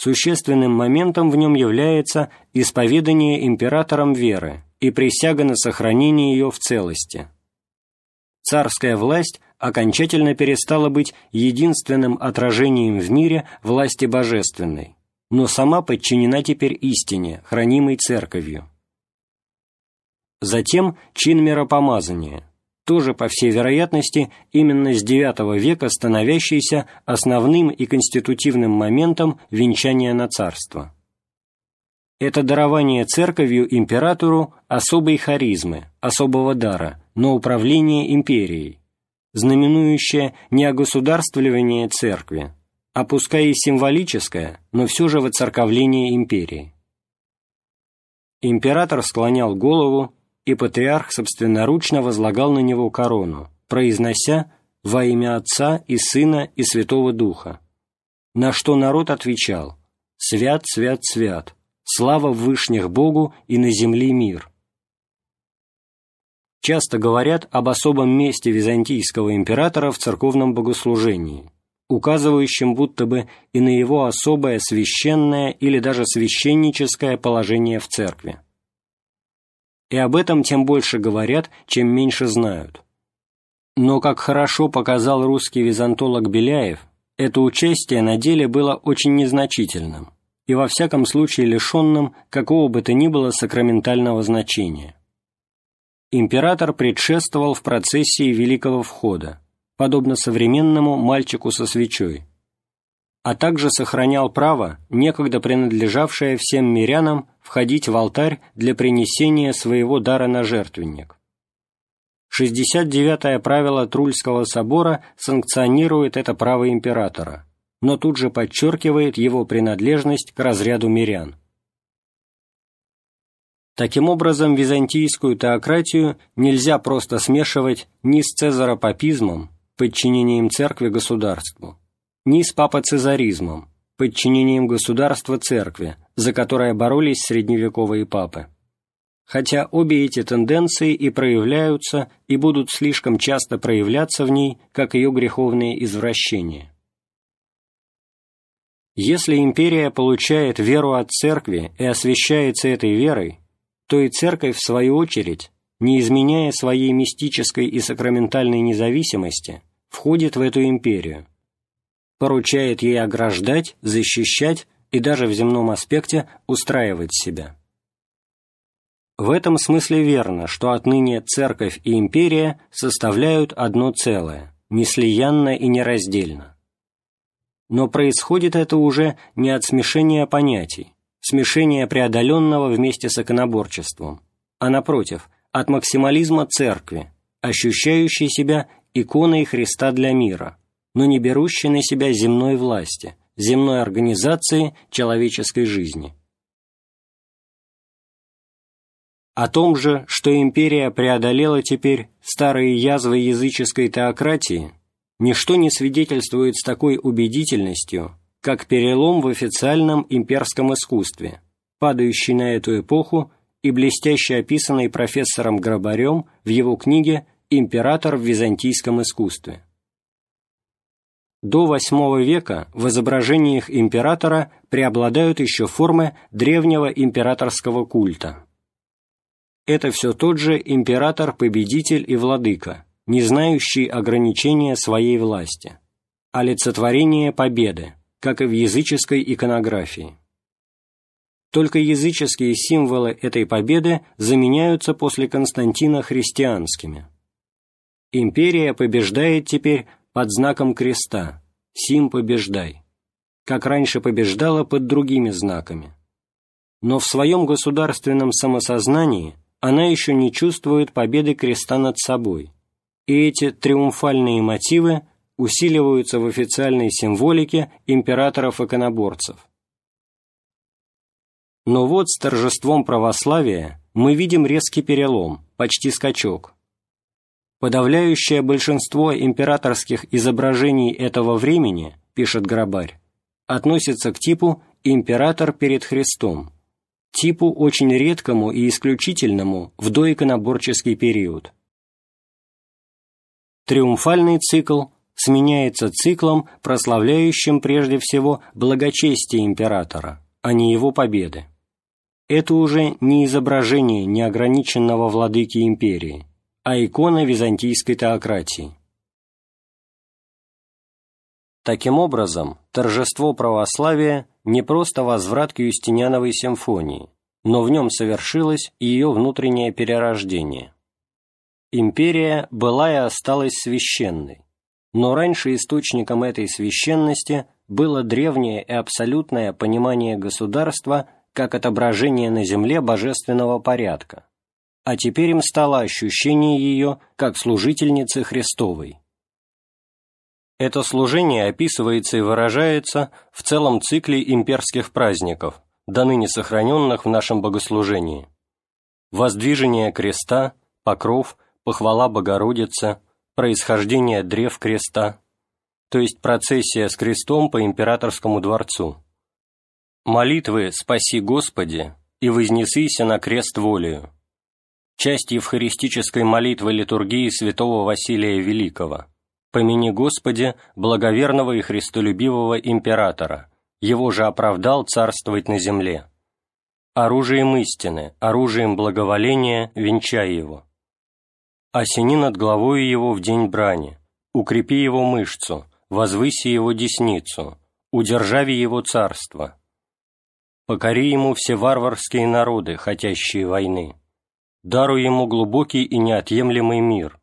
существенным моментом в нем является исповедание императором веры и присяга на сохранение ее в целости. Царская власть окончательно перестала быть единственным отражением в мире власти божественной, но сама подчинена теперь истине, хранимой Церковью. Затем чин миропомазания, тоже, по всей вероятности, именно с IX века становящийся основным и конститутивным моментом венчания на царство. Это дарование церковью императору особой харизмы, особого дара, но управление империей, знаменующее не огосударствливание церкви, а пускай и символическое, но все же воцерковление империи. Император склонял голову, и патриарх собственноручно возлагал на него корону, произнося «во имя Отца и Сына и Святого Духа», на что народ отвечал «Свят, свят, свят, слава в вышних Богу и на земле мир». Часто говорят об особом месте византийского императора в церковном богослужении, указывающем будто бы и на его особое священное или даже священническое положение в церкви. И об этом тем больше говорят, чем меньше знают. Но, как хорошо показал русский византолог Беляев, это участие на деле было очень незначительным и во всяком случае лишенным какого бы то ни было сакраментального значения. Император предшествовал в процессии Великого Входа, подобно современному мальчику со свечой, а также сохранял право, некогда принадлежавшее всем мирянам, входить в алтарь для принесения своего дара на жертвенник. 69-е правило Трульского собора санкционирует это право императора, но тут же подчеркивает его принадлежность к разряду мирян. Таким образом, византийскую теократию нельзя просто смешивать ни с цезаропапизмом, подчинением церкви государству, ни с папоцезаризмом, подчинением государства церкви, за которое боролись средневековые папы. Хотя обе эти тенденции и проявляются, и будут слишком часто проявляться в ней, как ее греховные извращения. Если империя получает веру от церкви и освящается этой верой, то и церковь, в свою очередь, не изменяя своей мистической и сакраментальной независимости, входит в эту империю, поручает ей ограждать, защищать и даже в земном аспекте устраивать себя. В этом смысле верно, что отныне церковь и империя составляют одно целое, неслиянно и нераздельно. Но происходит это уже не от смешения понятий, смешение преодоленного вместе с иконоборчеством, а напротив, от максимализма церкви, ощущающей себя иконой Христа для мира, но не берущей на себя земной власти, земной организации человеческой жизни. О том же, что империя преодолела теперь старые язвы языческой теократии, ничто не свидетельствует с такой убедительностью, как перелом в официальном имперском искусстве, падающий на эту эпоху и блестяще описанный профессором Грабарем в его книге «Император в византийском искусстве». До VIII века в изображениях императора преобладают еще формы древнего императорского культа. Это все тот же император-победитель и владыка, не знающий ограничения своей власти, олицетворение победы, как и в языческой иконографии. Только языческие символы этой победы заменяются после Константина христианскими. Империя побеждает теперь под знаком креста «Сим побеждай», как раньше побеждала под другими знаками. Но в своем государственном самосознании она еще не чувствует победы креста над собой, и эти триумфальные мотивы усиливаются в официальной символике императоров-иконоборцев. Но вот с торжеством православия мы видим резкий перелом, почти скачок. Подавляющее большинство императорских изображений этого времени, пишет Грабарь, относится к типу «император перед Христом», типу очень редкому и исключительному в доиконоборческий период. Триумфальный цикл сменяется циклом, прославляющим прежде всего благочестие императора, а не его победы. Это уже не изображение неограниченного владыки империи, а икона византийской теократии. Таким образом, торжество православия не просто возврат к Юстиниановой симфонии, но в нем совершилось ее внутреннее перерождение. Империя была и осталась священной, но раньше источником этой священности было древнее и абсолютное понимание государства как отображение на земле божественного порядка, а теперь им стало ощущение ее как служительницы Христовой. Это служение описывается и выражается в целом цикле имперских праздников, до ныне сохраненных в нашем богослужении. Воздвижение креста, покров, похвала Богородицы, происхождение древ креста, то есть процессия с крестом по императорскому дворцу. Молитвы «Спаси Господи» и «Вознесися на крест волею», часть евхаристической молитвы литургии святого Василия Великого – Помяни Господи, благоверного и христолюбивого императора, его же оправдал царствовать на земле. Оружием истины, оружием благоволения венчай его. Осени над головой его в день брани, укрепи его мышцу, возвыси его десницу, удержави его царство. Покори ему все варварские народы, хотящие войны. Даруй ему глубокий и неотъемлемый мир,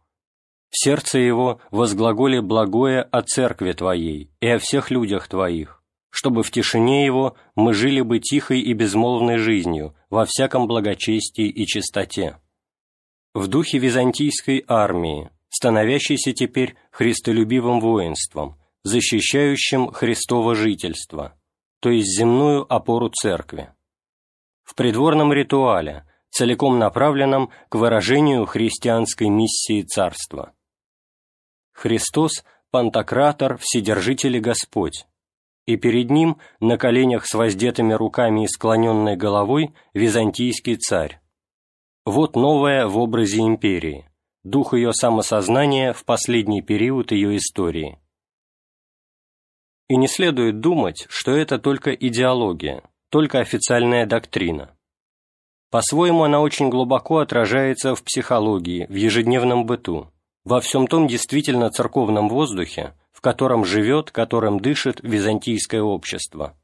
в сердце его возглаголи благое о церкви Твоей и о всех людях Твоих, чтобы в тишине его мы жили бы тихой и безмолвной жизнью во всяком благочестии и чистоте. В духе византийской армии, становящейся теперь христолюбивым воинством, защищающим Христово жительство, то есть земную опору церкви. В придворном ритуале, целиком направленном к выражению христианской миссии царства. Христос – Пантократор, Вседержитель и Господь, и перед Ним, на коленях с воздетыми руками и склоненной головой, византийский царь. Вот новое в образе империи, дух ее самосознания в последний период ее истории. И не следует думать, что это только идеология, только официальная доктрина. По-своему она очень глубоко отражается в психологии, в ежедневном быту во всем том действительно церковном воздухе, в котором живет, которым дышит византийское общество.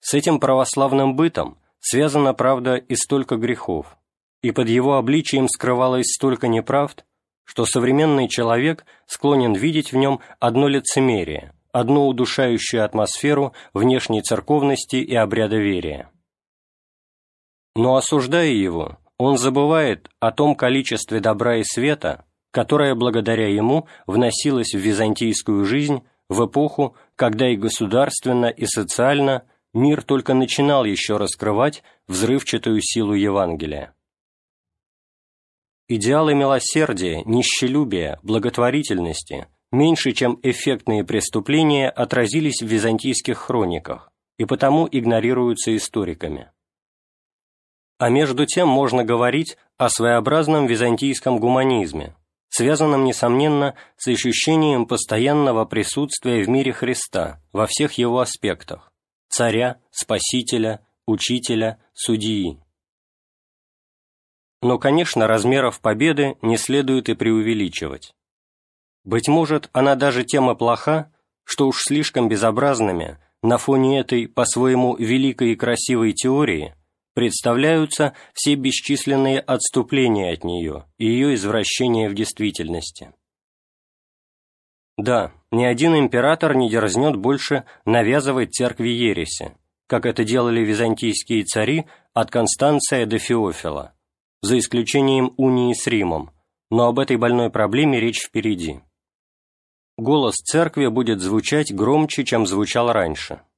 С этим православным бытом связано, правда, и столько грехов, и под его обличием скрывалось столько неправд, что современный человек склонен видеть в нем одно лицемерие, одну удушающую атмосферу внешней церковности и обрядоверия. Но осуждая его, он забывает о том количестве добра и света, которое благодаря ему вносилось в византийскую жизнь в эпоху, когда и государственно, и социально мир только начинал еще раскрывать взрывчатую силу Евангелия. Идеалы милосердия, нищелюбия, благотворительности меньше, чем эффектные преступления отразились в византийских хрониках и потому игнорируются историками. А между тем можно говорить о своеобразном византийском гуманизме, связанном, несомненно, с ощущением постоянного присутствия в мире Христа во всех его аспектах – царя, спасителя, учителя, судьи. Но, конечно, размеров победы не следует и преувеличивать. Быть может, она даже тема плоха, что уж слишком безобразными на фоне этой, по-своему, великой и красивой теории – представляются все бесчисленные отступления от нее и ее извращения в действительности. Да, ни один император не дерзнет больше навязывать церкви ереси, как это делали византийские цари от Констанция до Феофила, за исключением унии с Римом, но об этой больной проблеме речь впереди. Голос церкви будет звучать громче, чем звучал раньше –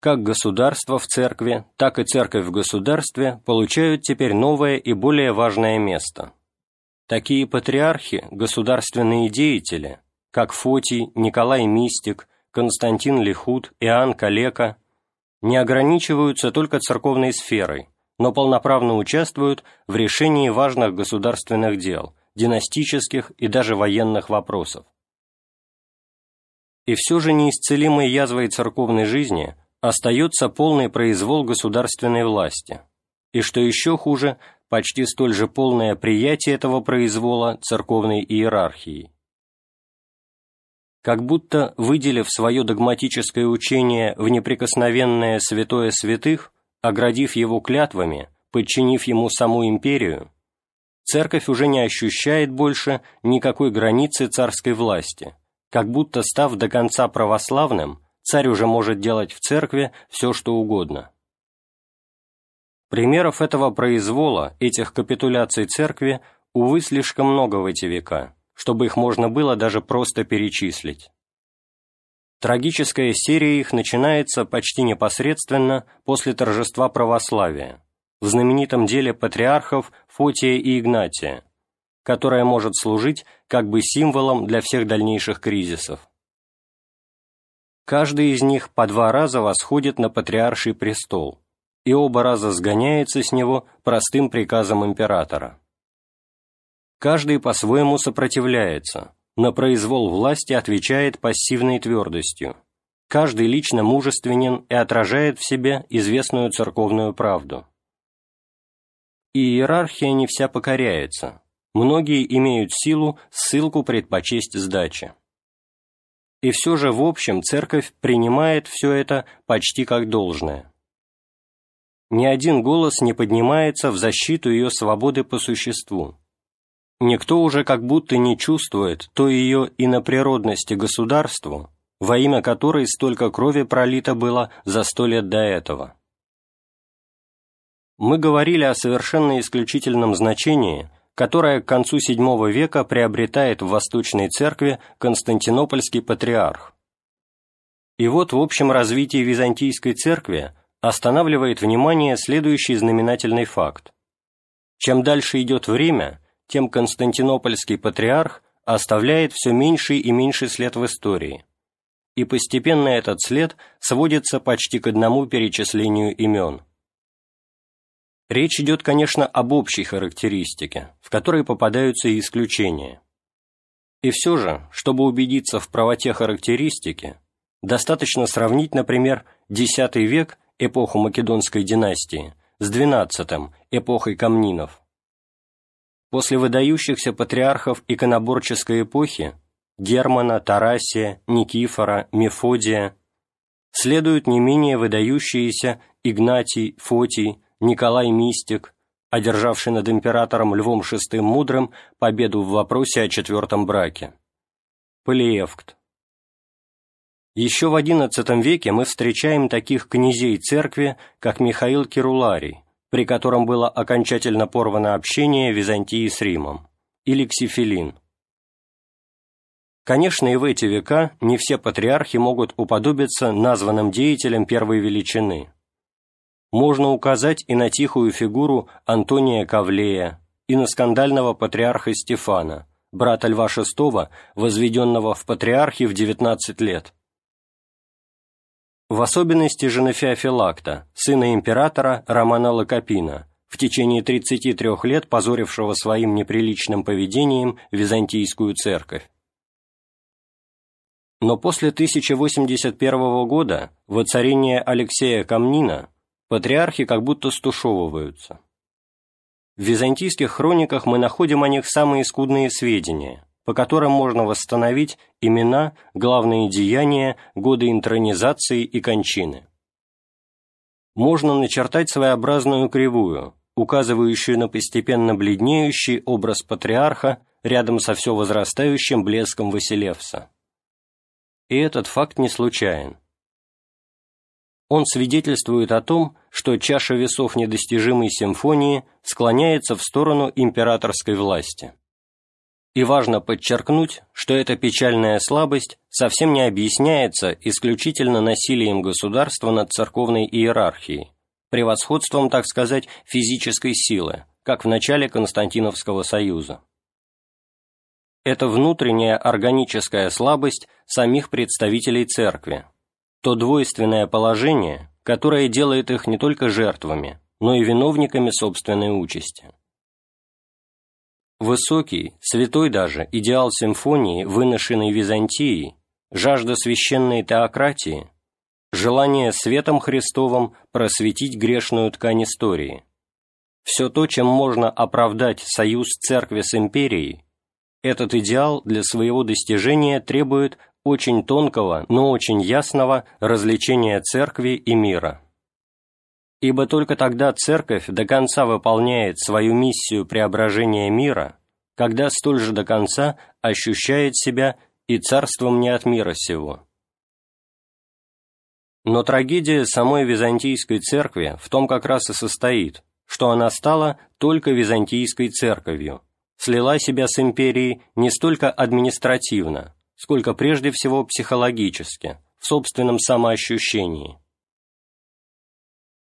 как государство в церкви, так и церковь в государстве получают теперь новое и более важное место. Такие патриархи, государственные деятели, как Фотий, Николай Мистик, Константин Лихут, Иоанн Калека, не ограничиваются только церковной сферой, но полноправно участвуют в решении важных государственных дел, династических и даже военных вопросов. И все же неисцелимой язвой церковной жизни остается полный произвол государственной власти, и, что еще хуже, почти столь же полное приятие этого произвола церковной иерархией. Как будто, выделив свое догматическое учение в неприкосновенное святое святых, оградив его клятвами, подчинив ему саму империю, церковь уже не ощущает больше никакой границы царской власти, как будто, став до конца православным, царь уже может делать в церкви все, что угодно. Примеров этого произвола, этих капитуляций церкви, увы, слишком много в эти века, чтобы их можно было даже просто перечислить. Трагическая серия их начинается почти непосредственно после торжества православия, в знаменитом деле патриархов Фотия и Игнатия, которое может служить как бы символом для всех дальнейших кризисов. Каждый из них по два раза восходит на патриарший престол, и оба раза сгоняется с него простым приказом императора. Каждый по-своему сопротивляется, на произвол власти отвечает пассивной твердостью. Каждый лично мужественен и отражает в себе известную церковную правду. И иерархия не вся покоряется. Многие имеют силу ссылку предпочесть сдачи. И все же в общем церковь принимает все это почти как должное ни один голос не поднимается в защиту ее свободы по существу. Никто уже как будто не чувствует той ее иноприродности государству, во имя которой столько крови пролито было за сто лет до этого. Мы говорили о совершенно исключительном значении, которое к концу VII века приобретает в Восточной Церкви Константинопольский патриарх. И вот в общем развитии Византийской Церкви останавливает внимание следующий знаменательный факт. Чем дальше идет время, тем Константинопольский патриарх оставляет все меньший и меньший след в истории, и постепенно этот след сводится почти к одному перечислению имен. Речь идет, конечно, об общей характеристике, в которой попадаются и исключения. И все же, чтобы убедиться в правоте характеристики, достаточно сравнить, например, X век эпоху Македонской династии, с XII, эпохой Камнинов. После выдающихся патриархов иконоборческой эпохи Германа, Тарасия, Никифора, Мефодия следуют не менее выдающиеся Игнатий, Фотий, Николай Мистик, одержавший над императором Львом VI Мудрым победу в вопросе о четвертом браке, Полиевкт, еще в XI веке мы встречаем таких князей церкви, как Михаил Кируларий, при котором было окончательно порвано общение Византии с Римом, или Ксифилин. Конечно, и в эти века не все патриархи могут уподобиться названным деятелям первой величины. Можно указать и на тихую фигуру Антония Кавлея, и на скандального патриарха Стефана, брата Льва VI, возведенного в патриархи в 19 лет, в особенности же на Феофилакта, сына императора Романа Лакопина, в течение 33 лет позорившего своим неприличным поведением Византийскую церковь. Но после 1081 года, воцарения Алексея Камнина, патриархи как будто стушевываются. В византийских хрониках мы находим о них самые скудные сведения, по которым можно восстановить имена, главные деяния, годы интронизации и кончины. Можно начертать своеобразную кривую, указывающую на постепенно бледнеющий образ патриарха рядом со все возрастающим блеском Василевса. И этот факт не случайен. Он свидетельствует о том, что чаша весов недостижимой симфонии склоняется в сторону императорской власти. И важно подчеркнуть, что эта печальная слабость совсем не объясняется исключительно насилием государства над церковной иерархией, превосходством, так сказать, физической силы, как в начале Константиновского союза. Это внутренняя органическая слабость самих представителей церкви, то двойственное положение, которое делает их не только жертвами, но и виновниками собственной участи. Высокий, святой даже, идеал симфонии, выношенный Византией, жажда священной теократии, желание светом Христовым просветить грешную ткань истории. Все то, чем можно оправдать союз церкви с империей, этот идеал для своего достижения требует очень тонкого, но очень ясного развлечения церкви и мира. Ибо только тогда церковь до конца выполняет свою миссию преображения мира, когда столь же до конца ощущает себя и царством не от мира сего. Но трагедия самой Византийской церкви в том как раз и состоит, что она стала только Византийской церковью, слила себя с империей не столько административно, сколько прежде всего психологически, в собственном самоощущении.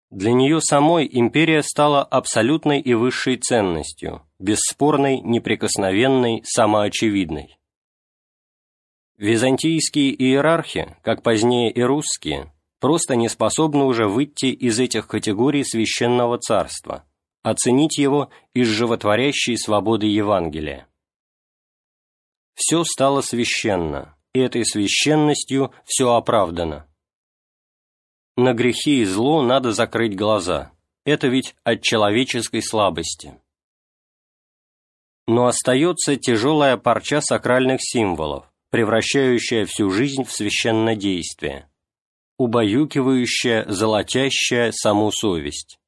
Для нее самой империя стала абсолютной и высшей ценностью, бесспорной, неприкосновенной, самоочевидной. Византийские иерархи, как позднее и русские, просто не способны уже выйти из этих категорий священного царства, оценить его из животворящей свободы Евангелия. Все стало священно, и этой священностью все оправдано. На грехи и зло надо закрыть глаза, это ведь от человеческой слабости. Но остается тяжелая парча сакральных символов, превращающая всю жизнь в священное действие, убаюкивающая, золотящая саму совесть.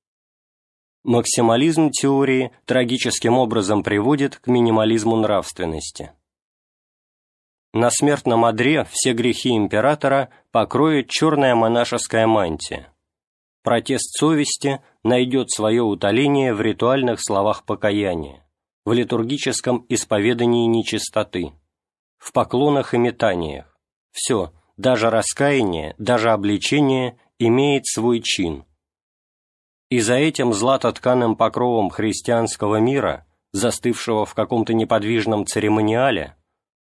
Максимализм теории трагическим образом приводит к минимализму нравственности. На смертном одре все грехи императора покроет черная монашеская мантия. Протест совести найдет свое утоление в ритуальных словах покаяния, в литургическом исповедании нечистоты, в поклонах и метаниях. Все, даже раскаяние, даже обличение имеет свой чин. И за этим златотканым покровом христианского мира, застывшего в каком-то неподвижном церемониале,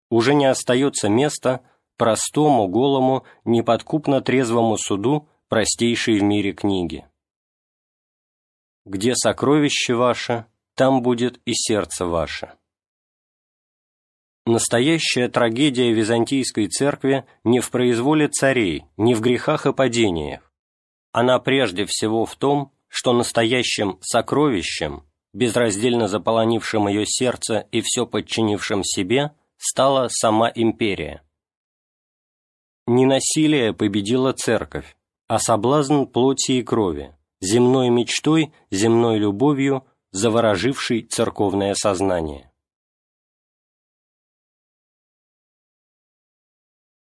уже не остается места простому, голому, неподкупно трезвому суду простейшей в мире книги. «Где сокровище ваше, там будет и сердце ваше». Настоящая трагедия Византийской церкви не в произволе царей, не в грехах и падениях. Она прежде всего в том, что настоящим сокровищем, безраздельно заполонившим ее сердце и все подчинившим себе, стала сама империя. Не насилие победила церковь, а соблазн плоти и крови, земной мечтой, земной любовью, завороживший церковное сознание.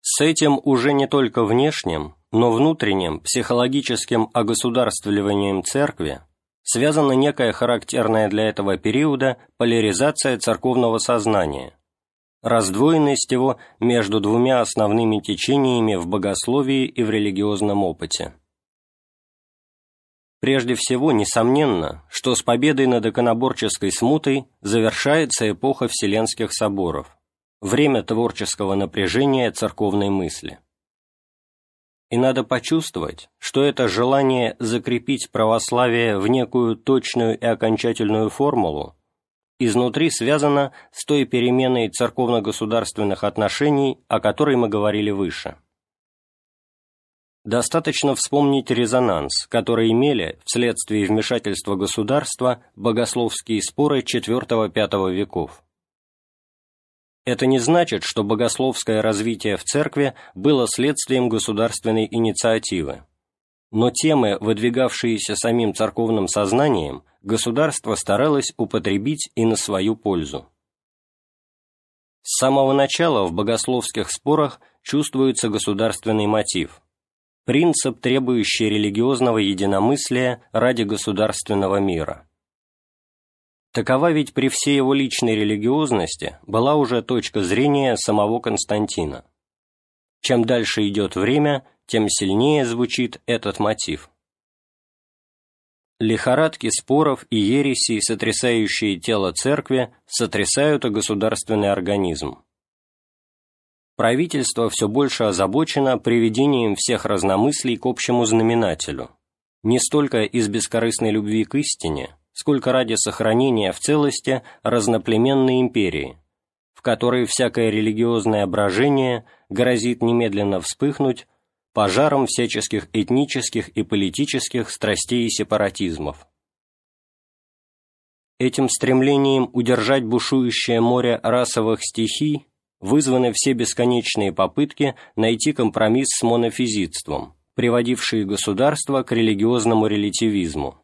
С этим уже не только внешним, но внутренним психологическим огосударствливанием церкви связана некая характерная для этого периода поляризация церковного сознания, раздвоенность его между двумя основными течениями в богословии и в религиозном опыте. Прежде всего, несомненно, что с победой над иконоборческой смутой завершается эпоха Вселенских соборов – время творческого напряжения церковной мысли. И надо почувствовать, что это желание закрепить православие в некую точную и окончательную формулу изнутри связано с той переменой церковно-государственных отношений, о которой мы говорили выше. Достаточно вспомнить резонанс, который имели вследствие вмешательства государства богословские споры IV-V веков. Это не значит, что богословское развитие в церкви было следствием государственной инициативы. Но темы, выдвигавшиеся самим церковным сознанием, государство старалось употребить и на свою пользу. С самого начала в богословских спорах чувствуется государственный мотив, принцип, требующий религиозного единомыслия ради государственного мира. Такова ведь при всей его личной религиозности была уже точка зрения самого Константина. Чем дальше идет время, тем сильнее звучит этот мотив. Лихорадки споров и ересей, сотрясающие тело церкви, сотрясают и государственный организм. Правительство все больше озабочено приведением всех разномыслий к общему знаменателю, не столько из бескорыстной любви к истине, сколько ради сохранения в целости разноплеменной империи, в которой всякое религиозное брожение грозит немедленно вспыхнуть пожаром всяческих этнических и политических страстей и сепаратизмов. Этим стремлением удержать бушующее море расовых стихий вызваны все бесконечные попытки найти компромисс с монофизитством, приводившие государство к религиозному релятивизму.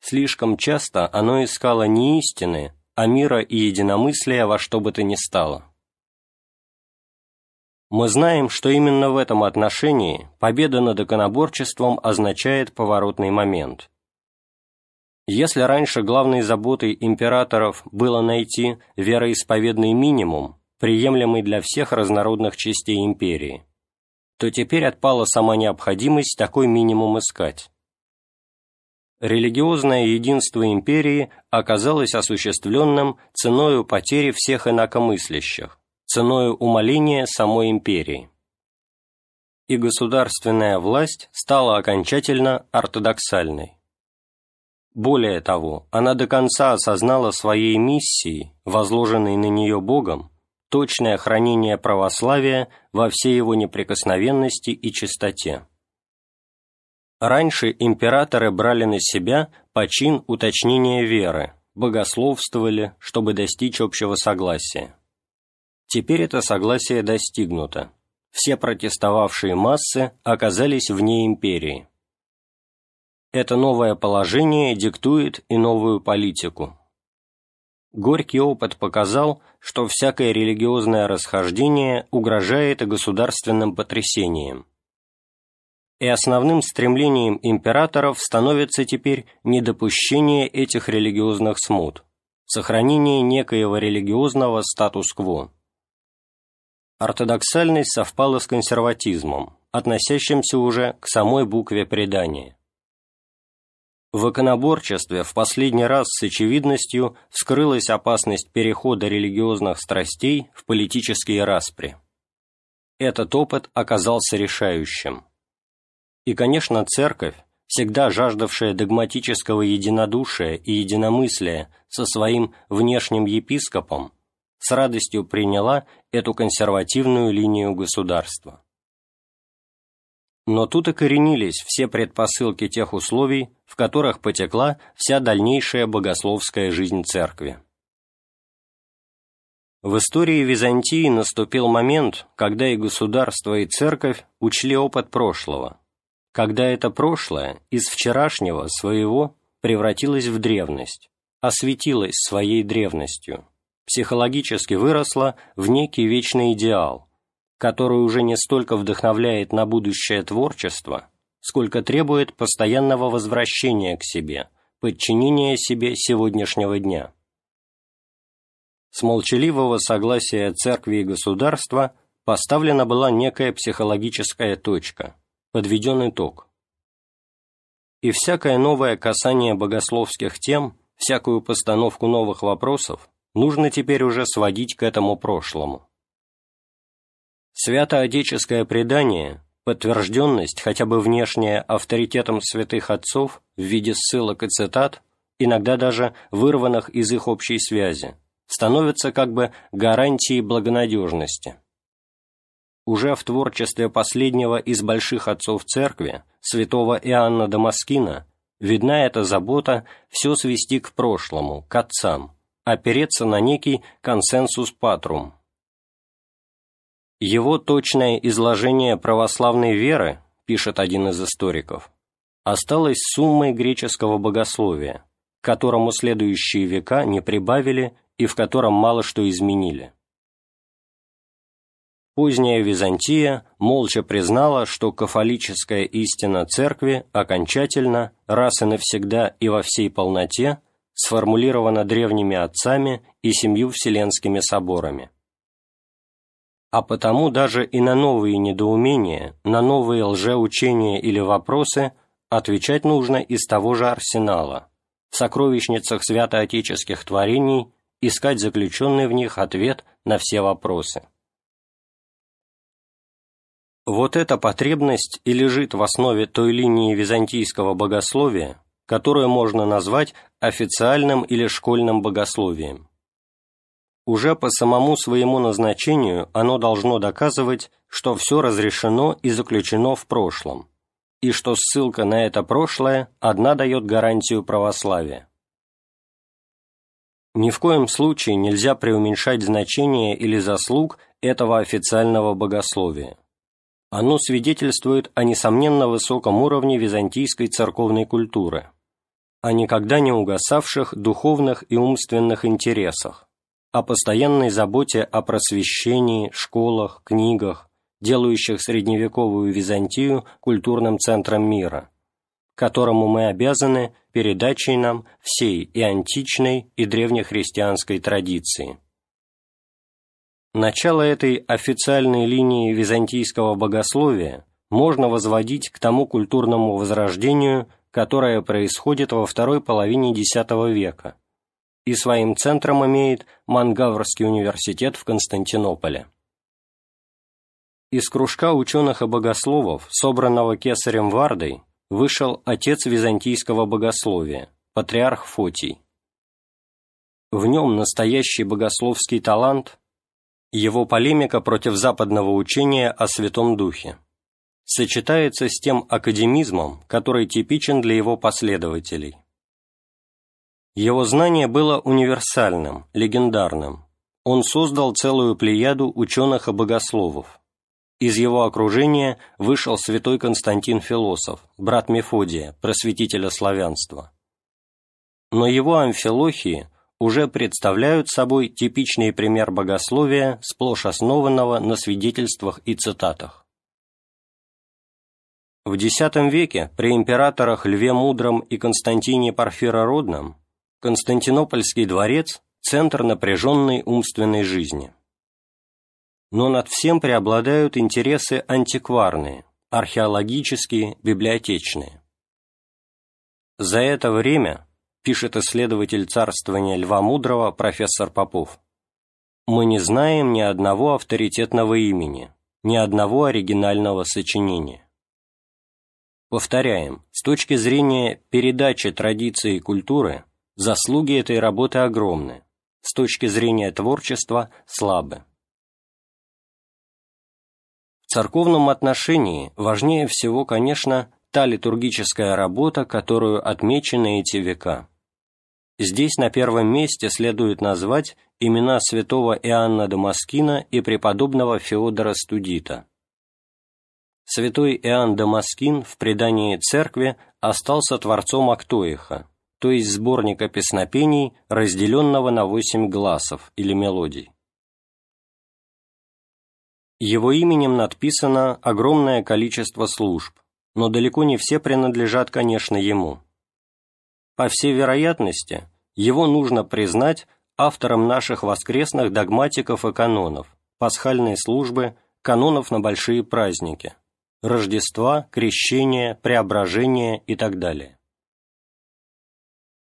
Слишком часто оно искало не истины, а мира и единомыслия во что бы то ни стало. Мы знаем, что именно в этом отношении победа над иконоборчеством означает поворотный момент. Если раньше главной заботой императоров было найти вероисповедный минимум, приемлемый для всех разнородных частей империи, то теперь отпала сама необходимость такой минимум искать. Религиозное единство империи оказалось осуществленным ценою потери всех инакомыслящих, ценою умаления самой империи. И государственная власть стала окончательно ортодоксальной. Более того, она до конца осознала своей миссии, возложенной на нее Богом, точное хранение православия во всей его неприкосновенности и чистоте. Раньше императоры брали на себя почин уточнения веры, богословствовали, чтобы достичь общего согласия. Теперь это согласие достигнуто. Все протестовавшие массы оказались вне империи. Это новое положение диктует и новую политику. Горький опыт показал, что всякое религиозное расхождение угрожает и государственным потрясениям. И основным стремлением императоров становится теперь недопущение этих религиозных смут, сохранение некоего религиозного статус-кво ортодоксальность совпала с консерватизмом, относящимся уже к самой букве предания. В иконоборчестве в последний раз с очевидностью вскрылась опасность перехода религиозных страстей в политические распри. Этот опыт оказался решающим. И, конечно, церковь, всегда жаждавшая догматического единодушия и единомыслия со своим внешним епископом, с радостью приняла эту консервативную линию государства. Но тут и коренились все предпосылки тех условий, в которых потекла вся дальнейшая богословская жизнь церкви. В истории Византии наступил момент, когда и государство, и церковь учли опыт прошлого, когда это прошлое из вчерашнего своего превратилось в древность, осветилось своей древностью психологически выросла в некий вечный идеал, который уже не столько вдохновляет на будущее творчество, сколько требует постоянного возвращения к себе, подчинения себе сегодняшнего дня. С молчаливого согласия церкви и государства поставлена была некая психологическая точка, подведен итог. И всякое новое касание богословских тем, всякую постановку новых вопросов нужно теперь уже сводить к этому прошлому. Свято-отеческое предание, подтвержденность, хотя бы внешняя, авторитетом святых отцов в виде ссылок и цитат, иногда даже вырванных из их общей связи, становится как бы гарантией благонадежности. Уже в творчестве последнего из больших отцов церкви, святого Иоанна Дамаскина, видна эта забота все свести к прошлому, к отцам, опереться на некий консенсус патрум. Его точное изложение православной веры, пишет один из историков, осталось суммой греческого богословия, которому следующие века не прибавили и в котором мало что изменили. Поздняя Византия молча признала, что кафолическая истина церкви окончательно, раз и навсегда и во всей полноте – сформулировано древними отцами и семью вселенскими соборами. А потому даже и на новые недоумения, на новые лжеучения или вопросы отвечать нужно из того же арсенала, в сокровищницах святоотеческих творений искать заключенный в них ответ на все вопросы. Вот эта потребность и лежит в основе той линии византийского богословия, которую можно назвать официальным или школьным богословием. Уже по самому своему назначению оно должно доказывать, что все разрешено и заключено в прошлом, и что ссылка на это прошлое одна дает гарантию православия. Ни в коем случае нельзя преуменьшать значение или заслуг этого официального богословия. Оно свидетельствует о несомненно высоком уровне византийской церковной культуры, о никогда не угасавших духовных и умственных интересах, о постоянной заботе о просвещении, школах, книгах, делающих средневековую Византию культурным центром мира, которому мы обязаны передачей нам всей и античной, и древнехристианской традиции. Начало этой официальной линии византийского богословия можно возводить к тому культурному возрождению, которое происходит во второй половине X века и своим центром имеет Мангаврский университет в Константинополе. Из кружка ученых и богословов, собранного кесарем Вардой, вышел отец византийского богословия, патриарх Фотий. В нем настоящий богословский талант, его полемика против западного учения о Святом Духе, сочетается с тем академизмом, который типичен для его последователей. Его знание было универсальным, легендарным. Он создал целую плеяду ученых и богословов, из его окружения вышел святой Константин Философ, брат Мефодия, просветителя славянства. Но его амфилохии уже представляют собой типичный пример богословия, сплошь основанного на свидетельствах и цитатах. В X веке при императорах Льве Мудром и Константине Порфирородном Константинопольский дворец – центр напряженной умственной жизни но над всем преобладают интересы антикварные, археологические, библиотечные. За это время, пишет исследователь царствования Льва Мудрого профессор Попов, мы не знаем ни одного авторитетного имени, ни одного оригинального сочинения. Повторяем, с точки зрения передачи традиции и культуры, заслуги этой работы огромны, с точки зрения творчества – слабы церковном отношении важнее всего, конечно, та литургическая работа, которую отмечены эти века. Здесь на первом месте следует назвать имена святого Иоанна Дамаскина и преподобного Феодора Студита. Святой Иоанн Дамаскин в предании церкви остался творцом Актоиха, то есть сборника песнопений, разделенного на восемь гласов или мелодий. Его именем надписано огромное количество служб, но далеко не все принадлежат, конечно, ему. По всей вероятности, его нужно признать автором наших воскресных догматиков и канонов, пасхальной службы, канонов на большие праздники, Рождества, Крещения, Преображения и так далее.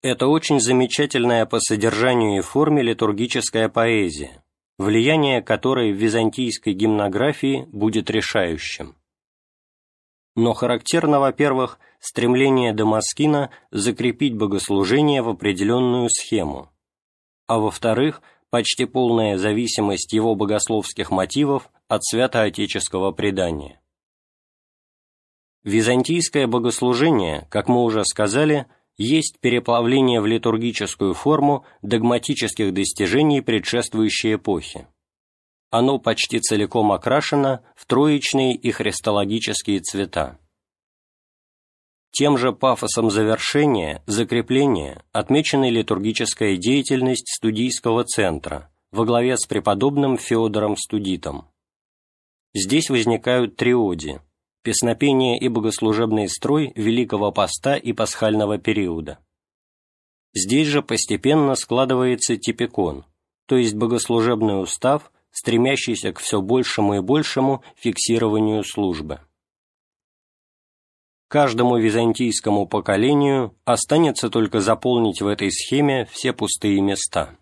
Это очень замечательная по содержанию и форме литургическая поэзия, влияние которой в византийской гимнографии будет решающим. Но характерно, во-первых, стремление Дамаскина закрепить богослужение в определенную схему, а во-вторых, почти полная зависимость его богословских мотивов от святоотеческого предания. Византийское богослужение, как мы уже сказали, есть переплавление в литургическую форму догматических достижений предшествующей эпохи. Оно почти целиком окрашено в троичные и христологические цвета. Тем же пафосом завершения, закрепления отмечена литургическая деятельность студийского центра во главе с преподобным Феодором Студитом. Здесь возникают триоди – песнопение и богослужебный строй Великого Поста и Пасхального периода. Здесь же постепенно складывается типикон, то есть богослужебный устав, стремящийся к все большему и большему фиксированию службы. Каждому византийскому поколению останется только заполнить в этой схеме все пустые места.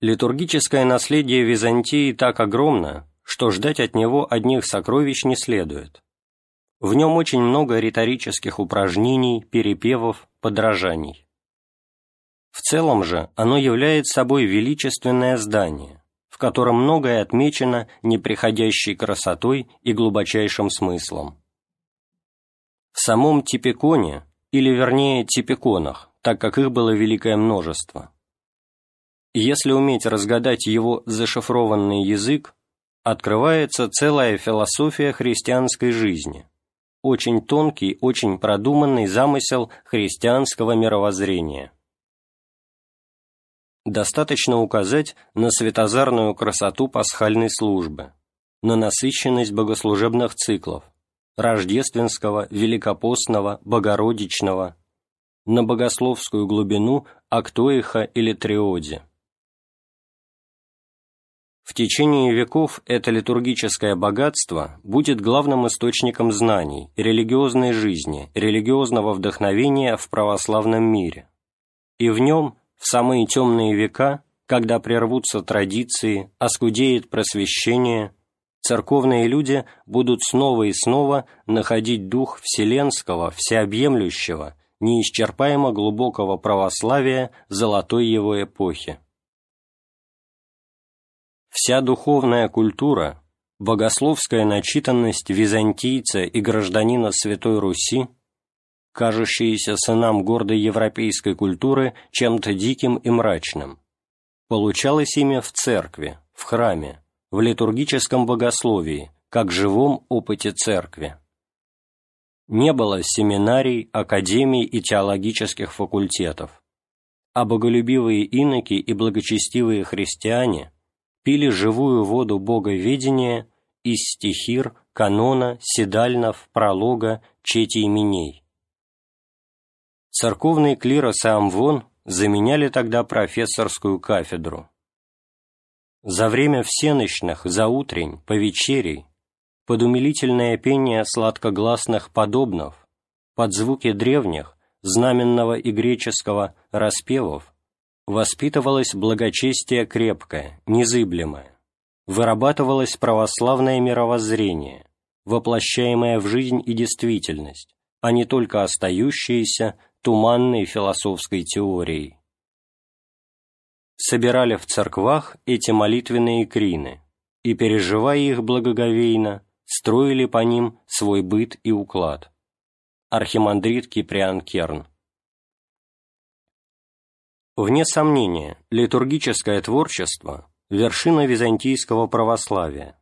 Литургическое наследие Византии так огромно, что ждать от него одних сокровищ не следует. В нем очень много риторических упражнений, перепевов, подражаний. В целом же оно является собой величественное здание, в котором многое отмечено неприходящей красотой и глубочайшим смыслом. В самом Типиконе, или вернее Типиконах, так как их было великое множество, если уметь разгадать его зашифрованный язык, открывается целая философия христианской жизни, очень тонкий, очень продуманный замысел христианского мировоззрения. Достаточно указать на светозарную красоту пасхальной службы, на насыщенность богослужебных циклов, рождественского, великопостного, богородичного, на богословскую глубину Актоиха или Триоди. В течение веков это литургическое богатство будет главным источником знаний, религиозной жизни, религиозного вдохновения в православном мире. И в нем, в самые темные века, когда прервутся традиции, оскудеет просвещение, церковные люди будут снова и снова находить дух вселенского, всеобъемлющего, неисчерпаемо глубокого православия золотой его эпохи. Вся духовная культура, богословская начитанность византийца и гражданина Святой Руси, кажущиеся сынам гордой европейской культуры чем-то диким и мрачным, получалось ими в церкви, в храме, в литургическом богословии, как живом опыте церкви. Не было семинарий, академий и теологических факультетов, а боголюбивые иноки и благочестивые христиане – пили живую воду боговедения из стихир, канона, седальнов, пролога, чети именей. Церковный клирос и амвон заменяли тогда профессорскую кафедру. За время всеночных, заутрень, повечерий, под умилительное пение сладкогласных подобнов, под звуки древних, знаменного и греческого распевов, воспитывалось благочестие крепкое, незыблемое, вырабатывалось православное мировоззрение, воплощаемое в жизнь и действительность, а не только остающееся туманной философской теорией. Собирали в церквах эти молитвенные крины и, переживая их благоговейно, строили по ним свой быт и уклад. Архимандрит Киприан Керн Вне сомнения, литургическое творчество – вершина византийского православия.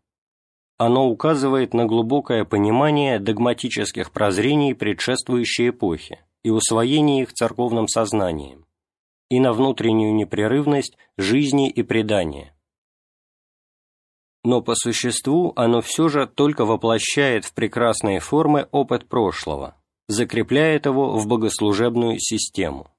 Оно указывает на глубокое понимание догматических прозрений предшествующей эпохи и усвоение их церковным сознанием, и на внутреннюю непрерывность жизни и предания. Но по существу оно все же только воплощает в прекрасные формы опыт прошлого, закрепляет его в богослужебную систему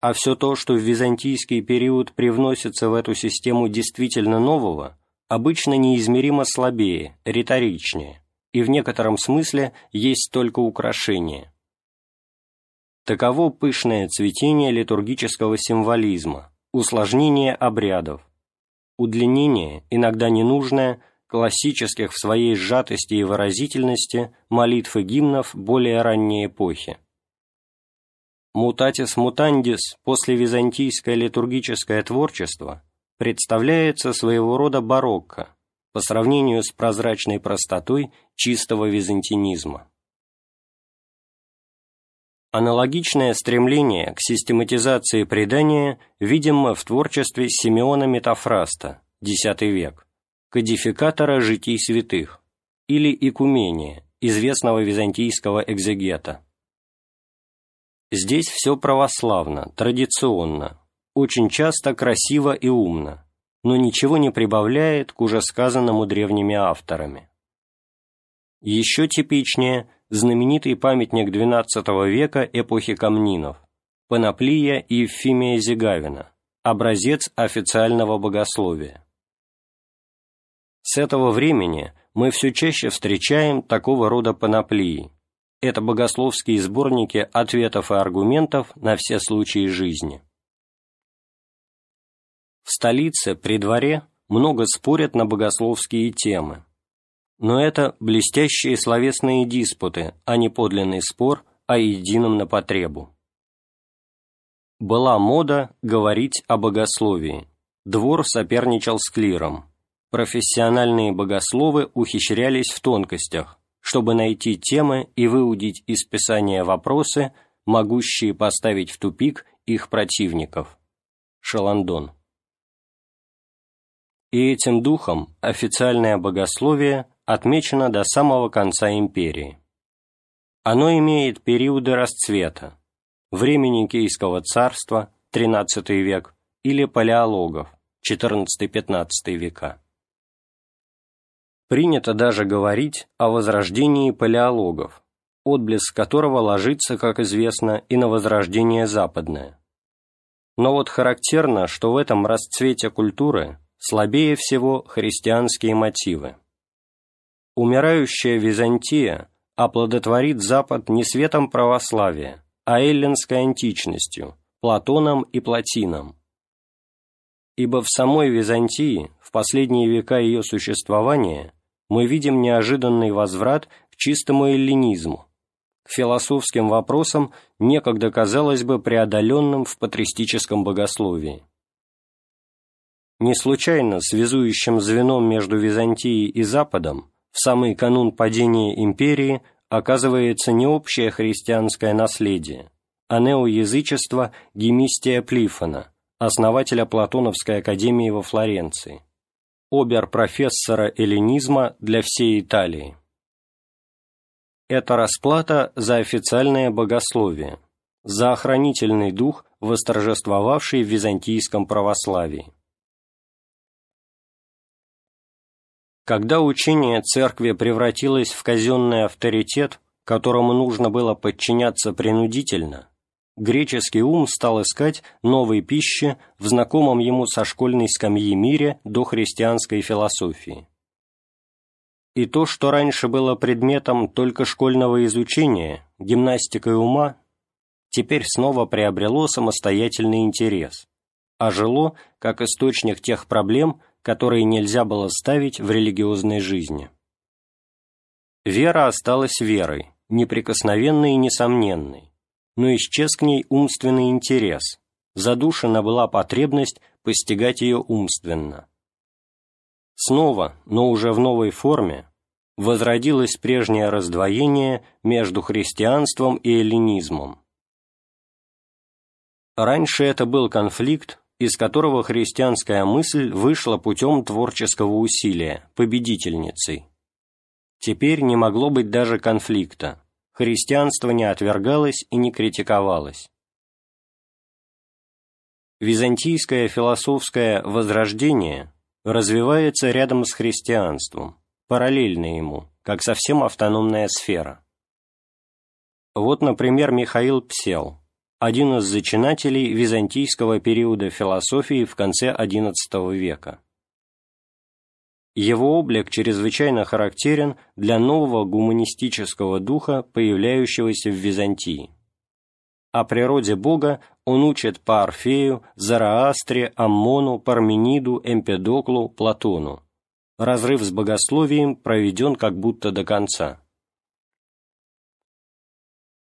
а все то, что в византийский период привносится в эту систему действительно нового, обычно неизмеримо слабее, риторичнее, и в некотором смысле есть только украшение. Таково пышное цветение литургического символизма, усложнение обрядов, удлинение, иногда ненужное, классических в своей сжатости и выразительности молитв и гимнов более ранней эпохи. Мутатис мутандис после византийское литургическое творчество представляется своего рода барокко по сравнению с прозрачной простотой чистого византинизма. Аналогичное стремление к систематизации предания видимо в творчестве Симеона Метафраста, X век, кодификатора житий святых, или Икумения, известного византийского экзегета. Здесь все православно, традиционно, очень часто красиво и умно, но ничего не прибавляет к уже сказанному древними авторами. Еще типичнее знаменитый памятник XII века эпохи Камнинов, Паноплия и Ефимия Зигавина, образец официального богословия. С этого времени мы все чаще встречаем такого рода паноплии, это богословские сборники ответов и аргументов на все случаи жизни. В столице, при дворе, много спорят на богословские темы. Но это блестящие словесные диспуты, а не подлинный спор о едином на потребу. Была мода говорить о богословии. Двор соперничал с клиром. Профессиональные богословы ухищрялись в тонкостях, чтобы найти темы и выудить из Писания вопросы, могущие поставить в тупик их противников. Шаландон. И этим духом официальное богословие отмечено до самого конца империи. Оно имеет периоды расцвета, времени Киевского царства, XIII век, или палеологов, XIV-XV века. Принято даже говорить о возрождении палеологов, отблеск которого ложится, как известно, и на возрождение западное. Но вот характерно, что в этом расцвете культуры слабее всего христианские мотивы. Умирающая Византия оплодотворит Запад не светом православия, а эллинской античностью, Платоном и Платином. Ибо в самой Византии, в последние века ее существования, мы видим неожиданный возврат к чистому эллинизму, к философским вопросам, некогда, казалось бы, преодоленным в патристическом богословии. Не случайно связующим звеном между Византией и Западом в самый канун падения империи оказывается не общее христианское наследие, а неоязычество Гемистия Плифона, основателя Платоновской академии во Флоренции, обер-профессора эллинизма для всей Италии. Это расплата за официальное богословие, за охранительный дух, восторжествовавший в византийском православии. Когда учение церкви превратилось в казенный авторитет, которому нужно было подчиняться принудительно, греческий ум стал искать новой пищи в знакомом ему со школьной скамьи мире до христианской философии. И то, что раньше было предметом только школьного изучения, гимнастикой ума, теперь снова приобрело самостоятельный интерес, а жило как источник тех проблем, которые нельзя было ставить в религиозной жизни. Вера осталась верой, неприкосновенной и несомненной, но исчез к ней умственный интерес, задушена была потребность постигать ее умственно. Снова, но уже в новой форме, возродилось прежнее раздвоение между христианством и эллинизмом. Раньше это был конфликт из которого христианская мысль вышла путем творческого усилия, победительницей. Теперь не могло быть даже конфликта, христианство не отвергалось и не критиковалось. Византийское философское возрождение развивается рядом с христианством, параллельно ему, как совсем автономная сфера. Вот, например, Михаил Псел, один из зачинателей византийского периода философии в конце XI века. Его облик чрезвычайно характерен для нового гуманистического духа, появляющегося в Византии. О природе Бога он учит по Орфею, Зараастре, Аммону, Пармениду, Эмпедоклу, Платону. Разрыв с богословием проведен как будто до конца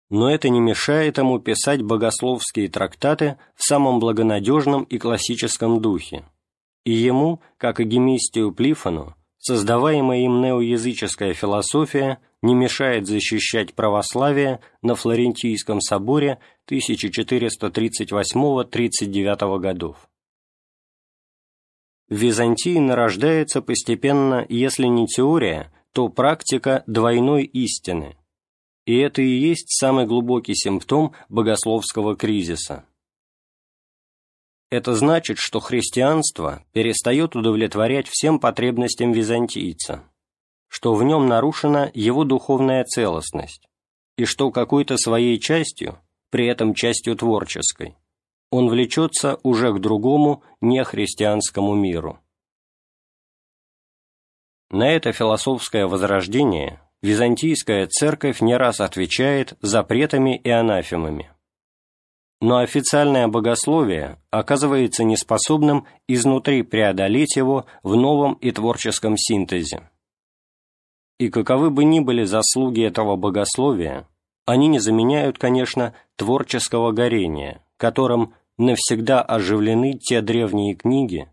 но это не мешает ему писать богословские трактаты в самом благонадежном и классическом духе. И ему, как и Гемистию Плифону, создаваемая им неоязыческая философия не мешает защищать православие на Флорентийском соборе 1438-39 годов. В Византии нарождается постепенно, если не теория, то практика двойной истины – и это и есть самый глубокий симптом богословского кризиса. Это значит, что христианство перестает удовлетворять всем потребностям византийца, что в нем нарушена его духовная целостность, и что какой-то своей частью, при этом частью творческой, он влечется уже к другому нехристианскому миру. На это философское возрождение византийская церковь не раз отвечает запретами и анафемами. Но официальное богословие оказывается неспособным изнутри преодолеть его в новом и творческом синтезе. И каковы бы ни были заслуги этого богословия, они не заменяют, конечно, творческого горения, которым навсегда оживлены те древние книги,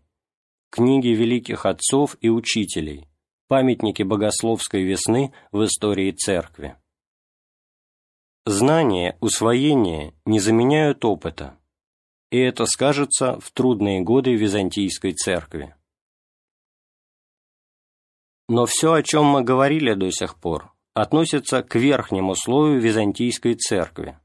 книги великих отцов и учителей, памятники богословской весны в истории Церкви. Знание, усвоение не заменяют опыта, и это скажется в трудные годы Византийской Церкви. Но все, о чем мы говорили до сих пор, относится к верхнему слою Византийской Церкви,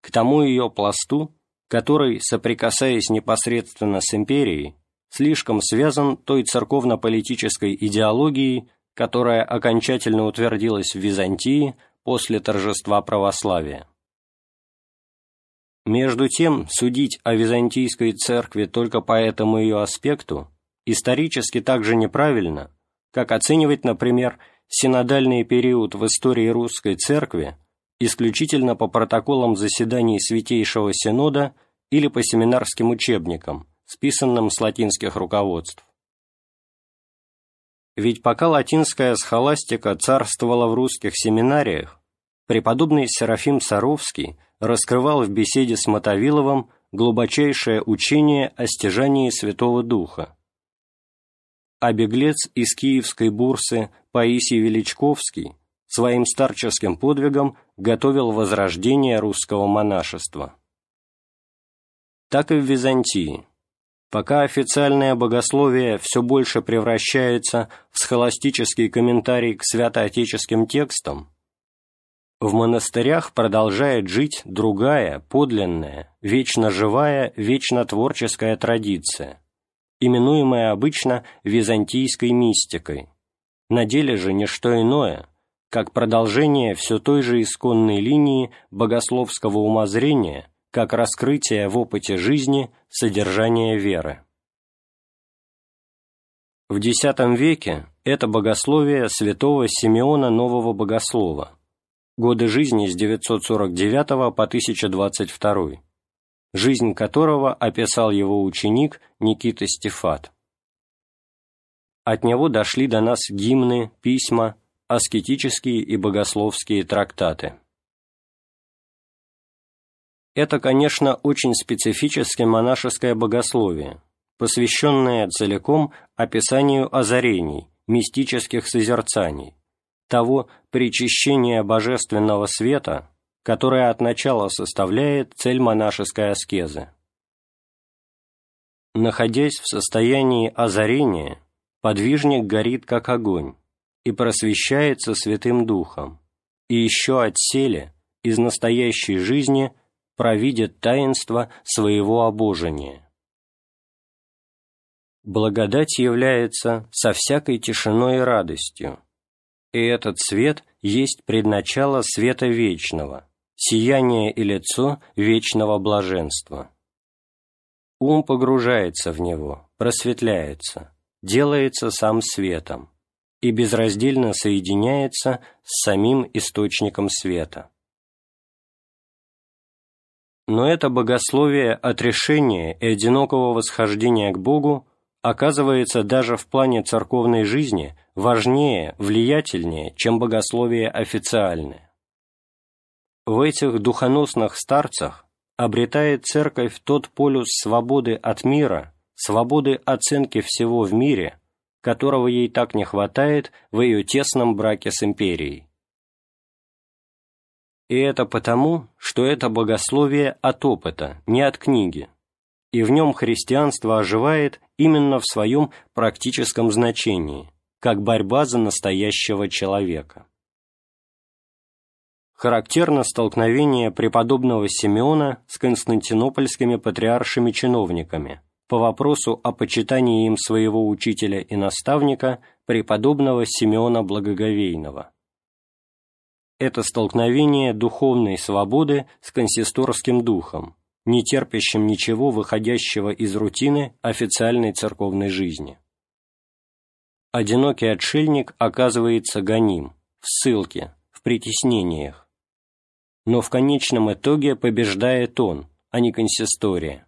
к тому ее пласту, который, соприкасаясь непосредственно с империей, слишком связан той церковно-политической идеологией, которая окончательно утвердилась в Византии после торжества православия. Между тем, судить о Византийской церкви только по этому ее аспекту исторически также неправильно, как оценивать, например, синодальный период в истории русской церкви исключительно по протоколам заседаний Святейшего Синода или по семинарским учебникам, списанным с латинских руководств. Ведь пока латинская схоластика царствовала в русских семинариях, преподобный Серафим Саровский раскрывал в беседе с Мотовиловым глубочайшее учение о стяжании Святого Духа. А беглец из киевской бурсы Паисий Величковский своим старческим подвигом готовил возрождение русского монашества. Так и в Византии. Пока официальное богословие все больше превращается в схоластический комментарий к святоотеческим текстам, в монастырях продолжает жить другая, подлинная, вечно живая, вечно творческая традиция, именуемая обычно византийской мистикой, на деле же не что иное, как продолжение все той же исконной линии богословского умозрения, как раскрытие в опыте жизни содержания веры. В X веке это богословие святого Симеона Нового Богослова, годы жизни с 949 по 1022, жизнь которого описал его ученик Никита Стефат. От него дошли до нас гимны, письма, аскетические и богословские трактаты. Это, конечно, очень специфическое монашеское богословие, посвященное целиком описанию озарений, мистических созерцаний, того причащения божественного света, которое от начала составляет цель монашеской аскезы. Находясь в состоянии озарения, подвижник горит как огонь и просвещается Святым Духом, и еще отселе из настоящей жизни провидит таинство своего обожения. Благодать является со всякой тишиной и радостью, и этот свет есть предначало света вечного, сияние и лицо вечного блаженства. Ум погружается в него, просветляется, делается сам светом и безраздельно соединяется с самим источником света. Но это богословие отрешения и одинокого восхождения к Богу оказывается даже в плане церковной жизни важнее, влиятельнее, чем богословие официальное. В этих духоносных старцах обретает церковь тот полюс свободы от мира, свободы оценки всего в мире, которого ей так не хватает в ее тесном браке с империей. И это потому, что это богословие от опыта, не от книги, и в нем христианство оживает именно в своем практическом значении, как борьба за настоящего человека. Характерно столкновение преподобного Симеона с константинопольскими патриаршими-чиновниками, по вопросу о почитании им своего учителя и наставника, преподобного Симеона Благоговейного. Это столкновение духовной свободы с консисторским духом, не терпящим ничего выходящего из рутины официальной церковной жизни. Одинокий отшельник оказывается гоним, в ссылке, в притеснениях. Но в конечном итоге побеждает он, а не консистория.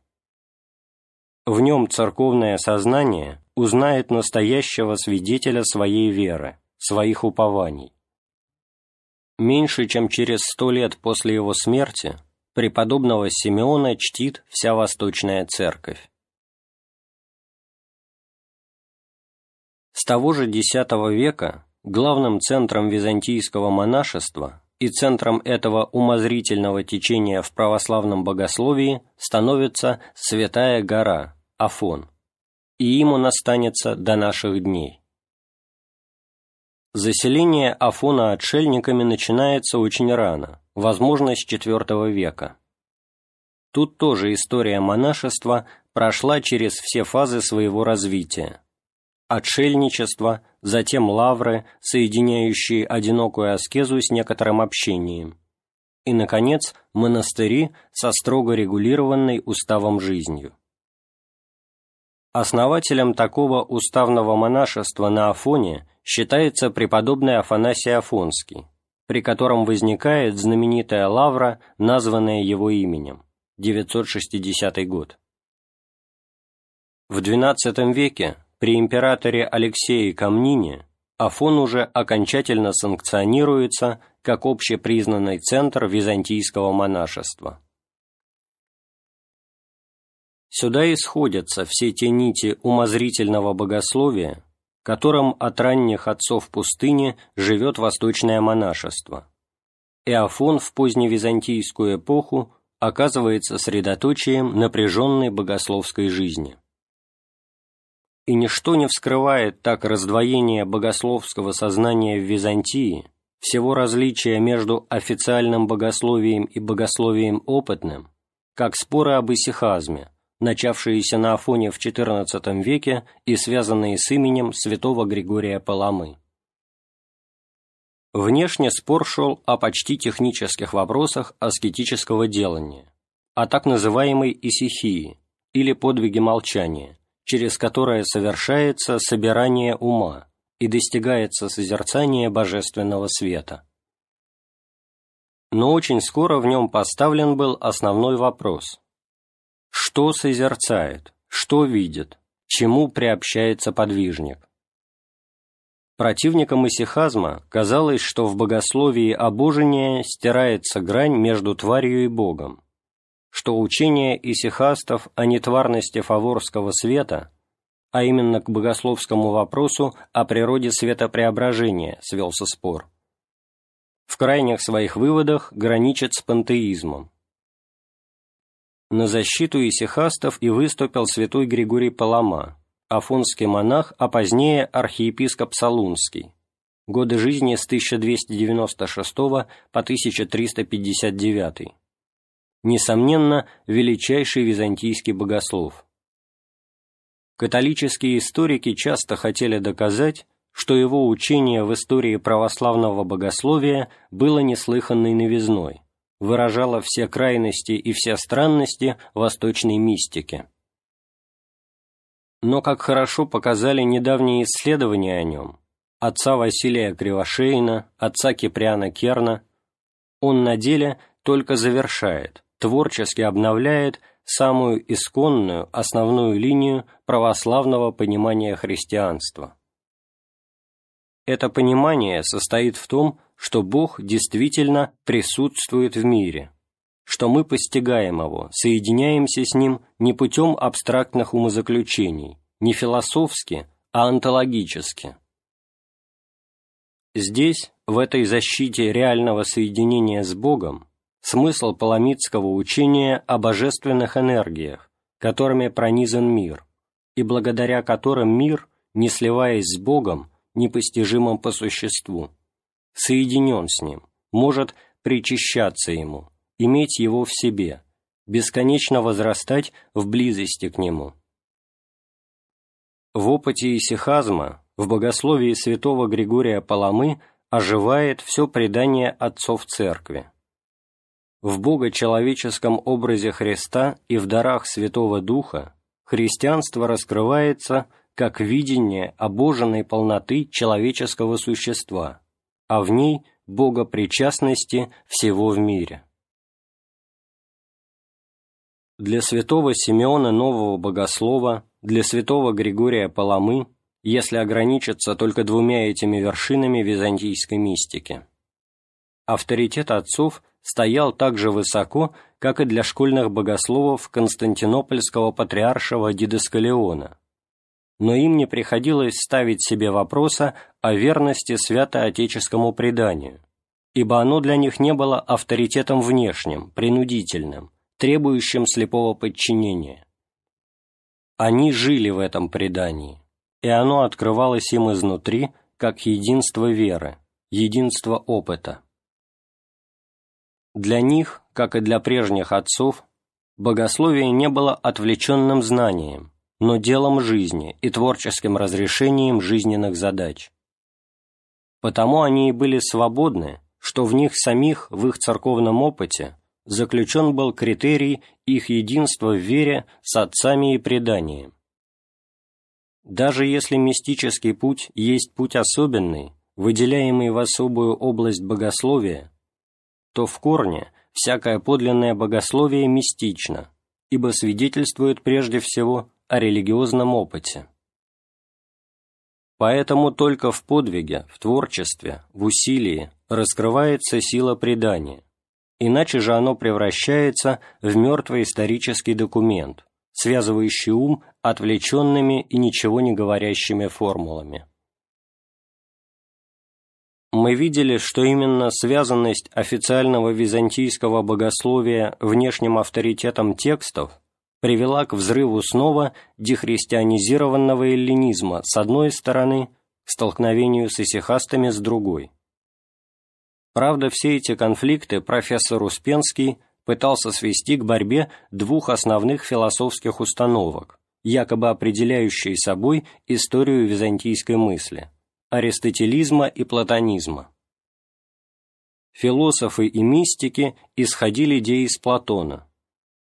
В нем церковное сознание узнает настоящего свидетеля своей веры, своих упований. Меньше чем через сто лет после его смерти преподобного Симеона чтит вся Восточная Церковь. С того же X века главным центром византийского монашества и центром этого умозрительного течения в православном богословии становится Святая гора, Афон, и им он останется до наших дней. Заселение Афона отшельниками начинается очень рано, возможно, с IV века. Тут тоже история монашества прошла через все фазы своего развития. Отшельничество, затем лавры, соединяющие одинокую аскезу с некоторым общением. И, наконец, монастыри со строго регулированной уставом жизнью. Основателем такого уставного монашества на Афоне считается преподобный Афанасий Афонский, при котором возникает знаменитая лавра, названная его именем, 960 год. В XII веке при императоре Алексее Камнине Афон уже окончательно санкционируется как общепризнанный центр византийского монашества. Сюда исходятся все те нити умозрительного богословия, которым от ранних отцов пустыни живет восточное монашество. И Афон в поздневизантийскую эпоху оказывается средоточием напряженной богословской жизни. И ничто не вскрывает так раздвоение богословского сознания в Византии, всего различия между официальным богословием и богословием опытным, как споры об исихазме, начавшиеся на Афоне в XIV веке и связанные с именем святого Григория Паламы. Внешне спор шел о почти технических вопросах аскетического делания, о так называемой исихии, или подвиге молчания, через которое совершается собирание ума и достигается созерцание божественного света. Но очень скоро в нем поставлен был основной вопрос – что созерцает, что видит, чему приобщается подвижник. Противникам исихазма казалось, что в богословии обожения стирается грань между тварью и Богом, что учение исихастов о нетварности фаворского света, а именно к богословскому вопросу о природе светопреображения свелся спор, в крайних своих выводах граничит с пантеизмом. На защиту исихастов и выступил святой Григорий Палама, афонский монах, а позднее архиепископ Солунский. Годы жизни с 1296 по 1359. Несомненно, величайший византийский богослов. Католические историки часто хотели доказать, что его учение в истории православного богословия было неслыханной новизной – выражала все крайности и все странности восточной мистики. Но, как хорошо показали недавние исследования о нем, отца Василия Кривошеина, отца Киприана Керна, он на деле только завершает, творчески обновляет самую исконную, основную линию православного понимания христианства. Это понимание состоит в том, что Бог действительно присутствует в мире, что мы постигаем Его, соединяемся с Ним не путем абстрактных умозаключений, не философски, а онтологически. Здесь, в этой защите реального соединения с Богом, смысл паламидского учения о божественных энергиях, которыми пронизан мир, и благодаря которым мир, не сливаясь с Богом, непостижимым по существу, соединен с Ним, может причащаться Ему, иметь Его в себе, бесконечно возрастать в близости к Нему. В опыте исихазма, в богословии святого Григория Паламы оживает все предание отцов Церкви. В богочеловеческом образе Христа и в дарах Святого Духа христианство раскрывается как видение обоженной полноты человеческого существа, а в ней богопричастности всего в мире. Для святого Симеона Нового Богослова, для святого Григория Паламы, если ограничиться только двумя этими вершинами византийской мистики. авторитет отцов стоял так же высоко, как и для школьных богословов Константинопольского патриаршего Дидескалиона. Но им не приходилось ставить себе вопроса о верности святоотеческому преданию, ибо оно для них не было авторитетом внешним, принудительным, требующим слепого подчинения. Они жили в этом предании, и оно открывалось им изнутри, как единство веры, единство опыта. Для них, как и для прежних отцов, богословие не было отвлеченным знанием, но делом жизни и творческим разрешением жизненных задач. Потому они и были свободны, что в них самих, в их церковном опыте, заключен был критерий их единства в вере с отцами и преданием. Даже если мистический путь есть путь особенный, выделяемый в особую область богословия, то в корне всякое подлинное богословие мистично, ибо свидетельствует прежде всего о религиозном опыте. Поэтому только в подвиге, в творчестве, в усилии раскрывается сила предания, иначе же оно превращается в мертвый исторический документ, связывающий ум отвлеченными и ничего не говорящими формулами. Мы видели, что именно связанность официального византийского богословия внешним авторитетом текстов привела к взрыву снова дехристианизированного эллинизма с одной стороны, столкновению с исихастами с другой. Правда, все эти конфликты профессор Успенский пытался свести к борьбе двух основных философских установок, якобы определяющие собой историю византийской мысли – аристотелизма и платонизма. Философы и мистики исходили идеи из Платона,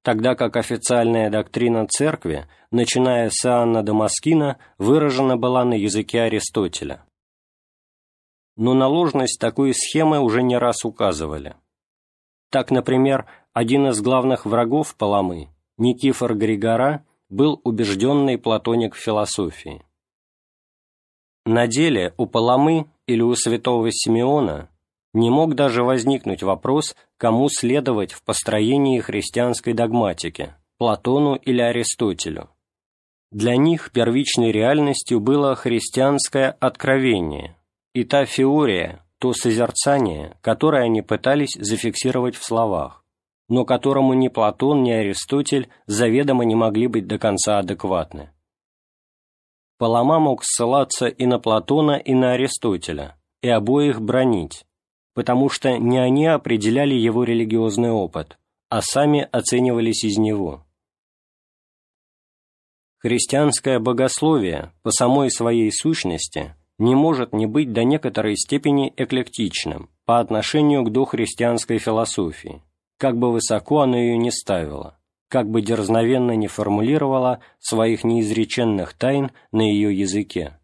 тогда как официальная доктрина церкви, начиная с Иоанна Дамаскина, выражена была на языке Аристотеля. Но на ложность такой схемы уже не раз указывали. Так, например, один из главных врагов Паламы, Никифор Григора, был убежденный платоник философии. На деле у Паламы или у святого Симеона не мог даже возникнуть вопрос, кому следовать в построении христианской догматики – Платону или Аристотелю. Для них первичной реальностью было христианское откровение и та феория, то созерцание, которое они пытались зафиксировать в словах, но которому ни Платон, ни Аристотель заведомо не могли быть до конца адекватны. Палама мог ссылаться и на Платона, и на Аристотеля, и обоих бронить, потому что не они определяли его религиозный опыт, а сами оценивались из него. Христианское богословие по самой своей сущности не может не быть до некоторой степени эклектичным по отношению к дохристианской философии, как бы высоко оно ее не ставило, как бы дерзновенно не формулировало своих неизреченных тайн на ее языке.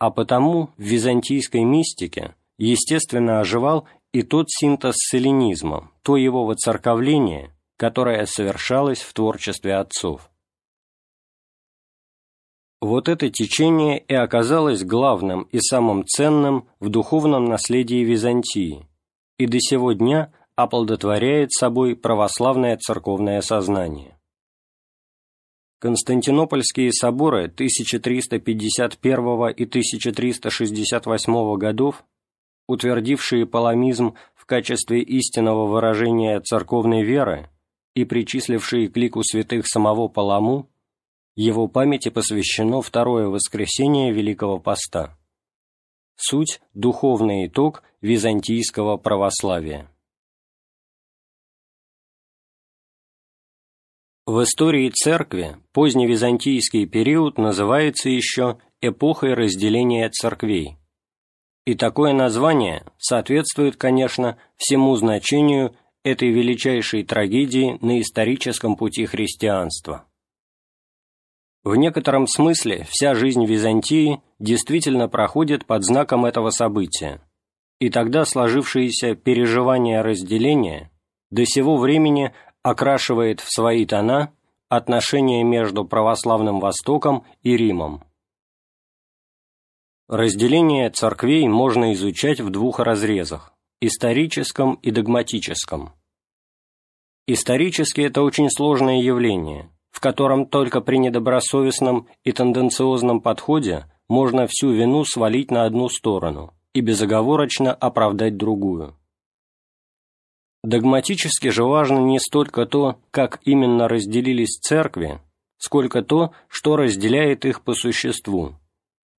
А потому в византийской мистике естественно оживал и тот синтез с эллинизмом, то его воцерковление, которое совершалось в творчестве отцов. Вот это течение и оказалось главным и самым ценным в духовном наследии Византии, и до сего дня оплодотворяет собой православное церковное сознание. Константинопольские соборы 1351 и 1368 годов утвердившие паламизм в качестве истинного выражения церковной веры и причислившие к лику святых самого Паламу, его памяти посвящено второе воскресенье Великого Поста. Суть – духовный итог византийского православия. В истории церкви поздневизантийский период называется еще эпохой разделения церквей – и такое название соответствует, конечно, всему значению этой величайшей трагедии на историческом пути христианства. В некотором смысле вся жизнь Византии действительно проходит под знаком этого события, и тогда сложившееся переживание разделения до сего времени окрашивает в свои тона отношения между православным Востоком и Римом. Разделение церквей можно изучать в двух разрезах историческом и догматическом. Исторически это очень сложное явление, в котором только при недобросовестном и тенденциозном подходе можно всю вину свалить на одну сторону и безоговорочно оправдать другую. Догматически же важно не столько то, как именно разделились церкви, сколько то, что разделяет их по существу,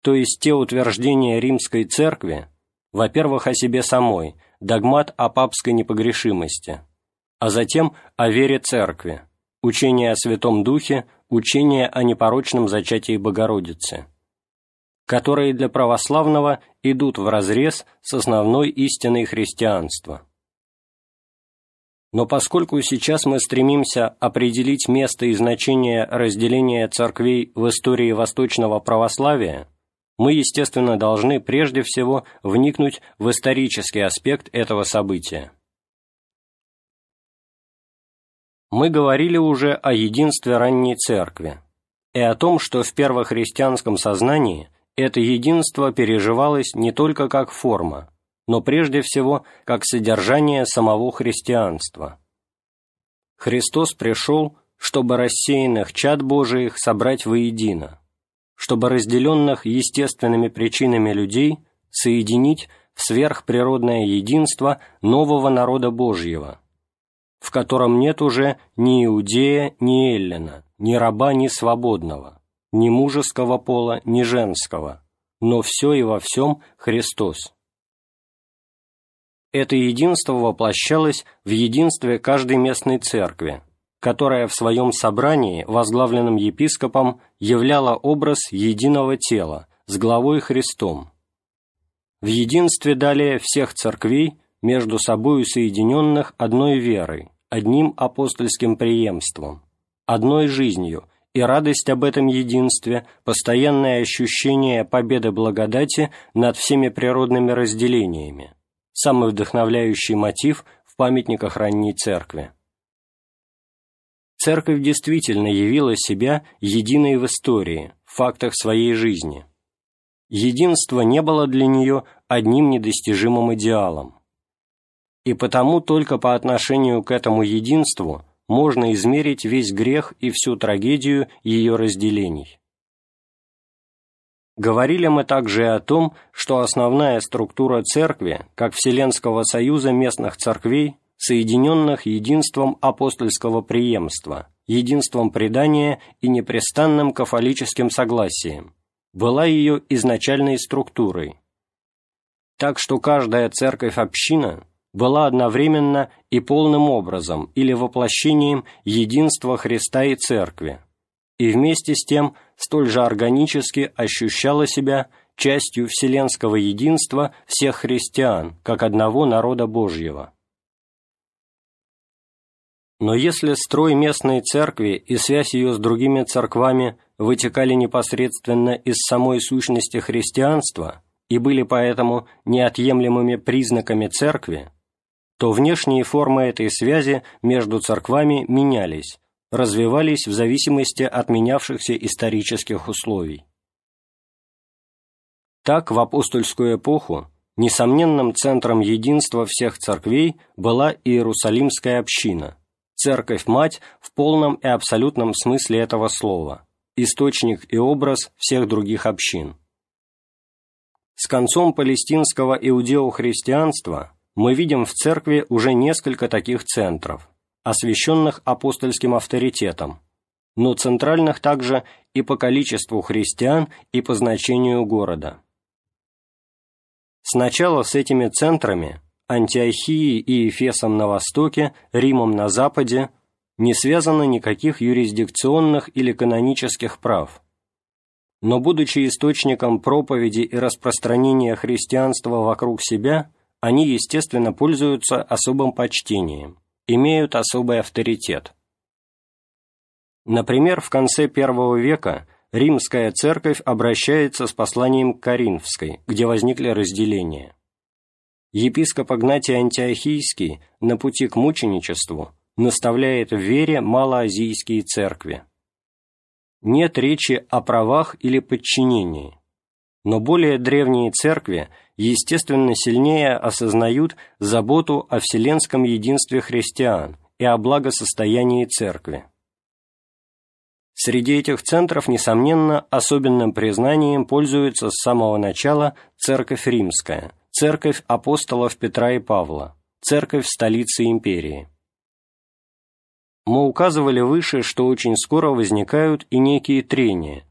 то есть те утверждения римской церкви, во-первых, о себе самой, догмат о папской непогрешимости, а затем о вере церкви, учение о Святом Духе, учение о непорочном зачатии Богородицы, которые для православного идут вразрез с основной истиной христианства. Но поскольку сейчас мы стремимся определить место и значение разделения церквей в истории восточного православия, мы, естественно, должны прежде всего вникнуть в исторический аспект этого события. Мы говорили уже о единстве ранней церкви и о том, что в первохристианском сознании это единство переживалось не только как форма, но прежде всего как содержание самого христианства. Христос пришел, чтобы рассеянных чад Божиих собрать воедино, чтобы разделенных естественными причинами людей соединить в сверхприродное единство нового народа Божьего, в котором нет уже ни иудея, ни эллина, ни раба, ни свободного, ни мужеского пола, ни женского, но все и во всем Христос. Это единство воплощалось в единстве каждой местной церкви, которая в своем собрании, возглавленном епископом, являла образ единого тела с главой Христом. В единстве далее всех церквей, между собою соединенных одной верой, одним апостольским преемством, одной жизнью и радость об этом единстве, постоянное ощущение победы благодати над всеми природными разделениями, самый вдохновляющий мотив в памятниках ранней церкви. Церковь действительно явила себя единой в истории, в фактах своей жизни. Единство не было для нее одним недостижимым идеалом. И потому только по отношению к этому единству можно измерить весь грех и всю трагедию ее разделений. Говорили мы также и о том, что основная структура церкви, как Вселенского союза местных церквей, соединенных единством апостольского преемства, единством предания и непрестанным кафолическим согласием, была ее изначальной структурой. Так что каждая церковь-община была одновременно и полным образом или воплощением единства Христа и Церкви, и вместе с тем столь же органически ощущала себя частью вселенского единства всех христиан, как одного народа Божьего. Но если строй местной церкви и связь ее с другими церквами вытекали непосредственно из самой сущности христианства и были поэтому неотъемлемыми признаками церкви, то внешние формы этой связи между церквами менялись, развивались в зависимости от менявшихся исторических условий. Так, в апостольскую эпоху несомненным центром единства всех церквей была Иерусалимская община, церковь-мать в полном и абсолютном смысле этого слова, источник и образ всех других общин. С концом палестинского иудео-христианства мы видим в церкви уже несколько таких центров, освященных апостольским авторитетом, но центральных также и по количеству христиан, и по значению города. Сначала с этими центрами, Антиохией и Эфесом на востоке, Римом на западе, не связано никаких юрисдикционных или канонических прав. Но будучи источником проповеди и распространения христианства вокруг себя, они, естественно, пользуются особым почтением, имеют особый авторитет. Например, в конце I века римская церковь обращается с посланием к Коринфской, где возникли разделения. Епископ Игнатий Антиохийский на пути к мученичеству наставляет в вере малоазийские церкви. Нет речи о правах или подчинении, но более древние церкви, естественно, сильнее осознают заботу о вселенском единстве христиан и о благосостоянии церкви. Среди этих центров, несомненно, особенным признанием пользуется с самого начала Церковь Римская, Церковь апостолов Петра и Павла, Церковь столицы империи. Мы указывали выше, что очень скоро возникают и некие трения.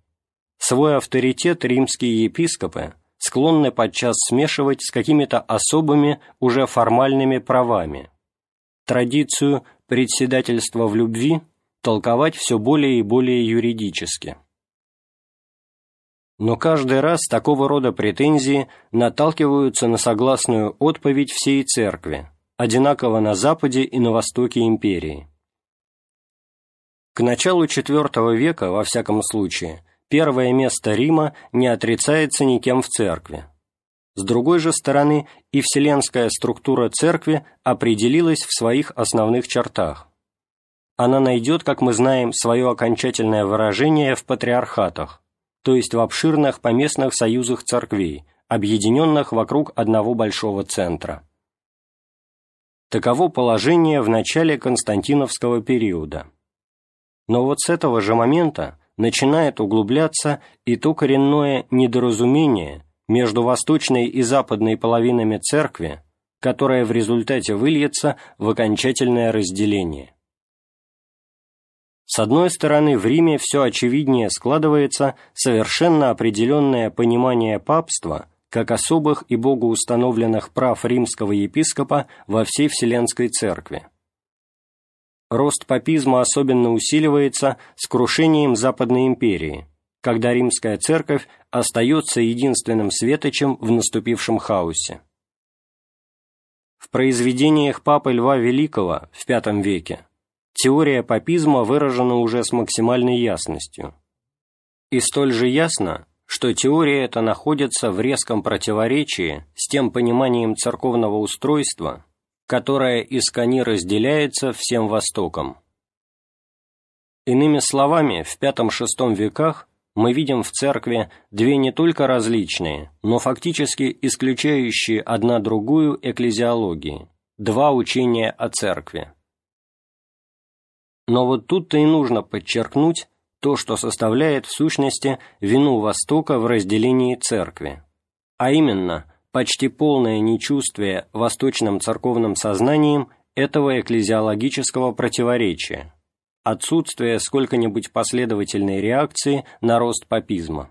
Свой авторитет римские епископы склонны подчас смешивать с какими-то особыми, уже формальными правами. Традицию председательства в любви – толковать все более и более юридически. Но каждый раз такого рода претензии наталкиваются на согласную отповедь всей церкви, одинаково на Западе и на Востоке империи. К началу IV века, во всяком случае, первое место Рима не отрицается никем в церкви. С другой же стороны, и вселенская структура церкви определилась в своих основных чертах она найдет, как мы знаем, свое окончательное выражение в патриархатах, то есть в обширных поместных союзах церквей, объединенных вокруг одного большого центра. Таково положение в начале Константиновского периода. Но вот с этого же момента начинает углубляться и то коренное недоразумение между восточной и западной половинами церкви, которое в результате выльется в окончательное разделение. С одной стороны, в Риме все очевиднее складывается совершенно определенное понимание папства как особых и богоустановленных прав римского епископа во всей Вселенской Церкви. Рост папизма особенно усиливается с крушением Западной империи, когда римская церковь остается единственным светочем в наступившем хаосе. В произведениях Папы Льва Великого в V веке теория папизма выражена уже с максимальной ясностью. И столь же ясно, что теория эта находится в резком противоречии с тем пониманием церковного устройства, которое искони разделяется всем Востоком. Иными словами, в V-VI веках мы видим в церкви две не только различные, но фактически исключающие одна другую экклезиологии, два учения о церкви. Но вот тут-то и нужно подчеркнуть то, что составляет в сущности вину Востока в разделении церкви, а именно почти полное нечувствие восточным церковным сознанием этого экклезиологического противоречия, отсутствие сколько-нибудь последовательной реакции на рост папизма.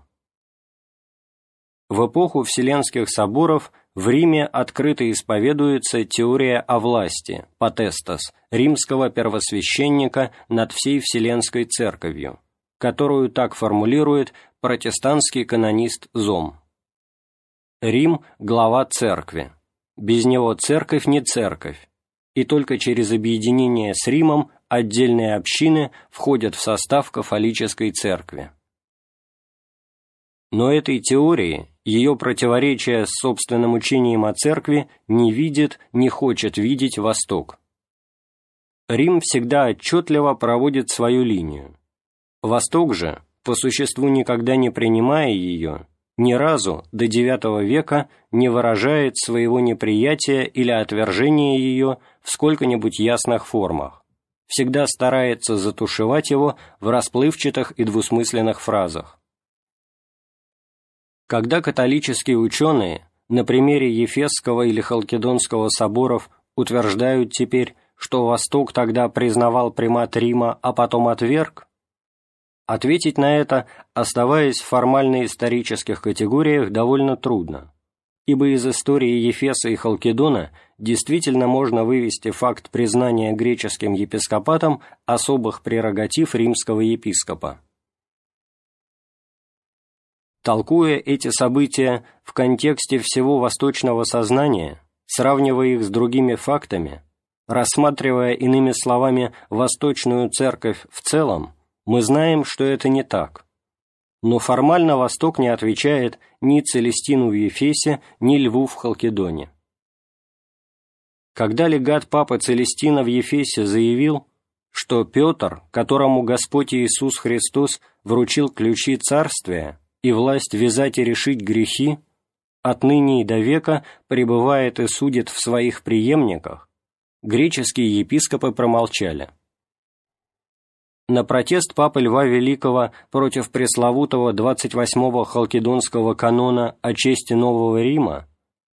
В эпоху Вселенских соборов – в Риме открыто исповедуется теория о власти, потестас, римского первосвященника над всей Вселенской Церковью, которую так формулирует протестантский канонист Зом. Рим – глава Церкви. Без него Церковь не Церковь, и только через объединение с Римом отдельные общины входят в состав кафолической Церкви. Но этой теории ее противоречие с собственным учением о церкви не видит, не хочет видеть Восток. Рим всегда отчетливо проводит свою линию. Восток же, по существу никогда не принимая ее, ни разу до IX века не выражает своего неприятия или отвержения ее в сколько-нибудь ясных формах, всегда старается затушевать его в расплывчатых и двусмысленных фразах. Когда католические ученые на примере Ефесского или Халкидонского соборов утверждают теперь, что Восток тогда признавал примат Рима, а потом отверг, ответить на это, оставаясь в формально-исторических категориях, довольно трудно, ибо из истории Ефеса и Халкидона действительно можно вывести факт признания греческим епископатом особых прерогатив римского епископа. Толкуя эти события в контексте всего восточного сознания, сравнивая их с другими фактами, рассматривая иными словами Восточную Церковь в целом, мы знаем, что это не так. Но формально Восток не отвечает ни Целестину в Ефесе, ни Льву в Халкидоне. Когда легат Папы Целестина в Ефесе заявил, что Петр, которому Господь Иисус Христос вручил ключи Царствия, и власть вязать и решить грехи, отныне и до века пребывает и судит в своих преемниках, греческие епископы промолчали. На протест Папы Льва Великого против пресловутого 28-го халкидонского канона о чести Нового Рима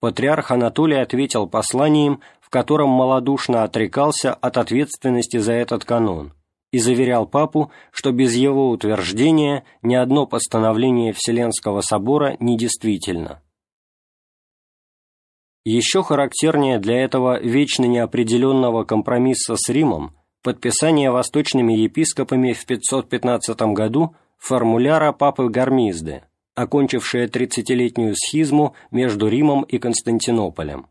патриарх Анатолий ответил посланием, в котором малодушно отрекался от ответственности за этот канон и заверял папу, что без его утверждения ни одно постановление Вселенского собора недействительно. Еще характернее для этого вечно неопределенного компромисса с Римом подписание восточными епископами в 515 году формуляра папы Гармизды, окончившее тридцатилетнюю схизму между Римом и Константинополем.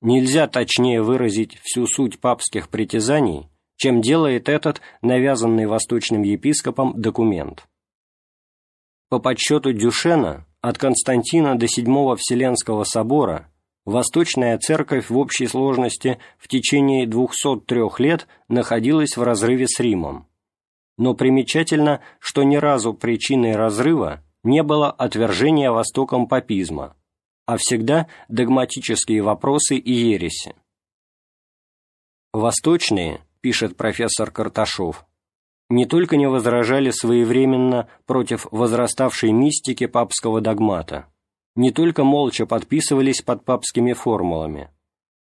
Нельзя точнее выразить всю суть папских притязаний, чем делает этот навязанный восточным епископам документ. По подсчету Дюшена, от Константина до Седьмого Вселенского собора Восточная Церковь в общей сложности в течение 203 лет находилась в разрыве с Римом. Но примечательно, что ни разу причиной разрыва не было отвержения Востоком папизма, а всегда догматические вопросы и ереси. «Восточные», – пишет профессор Карташов, не только не возражали своевременно против возраставшей мистики папского догмата, не только молча подписывались под папскими формулами,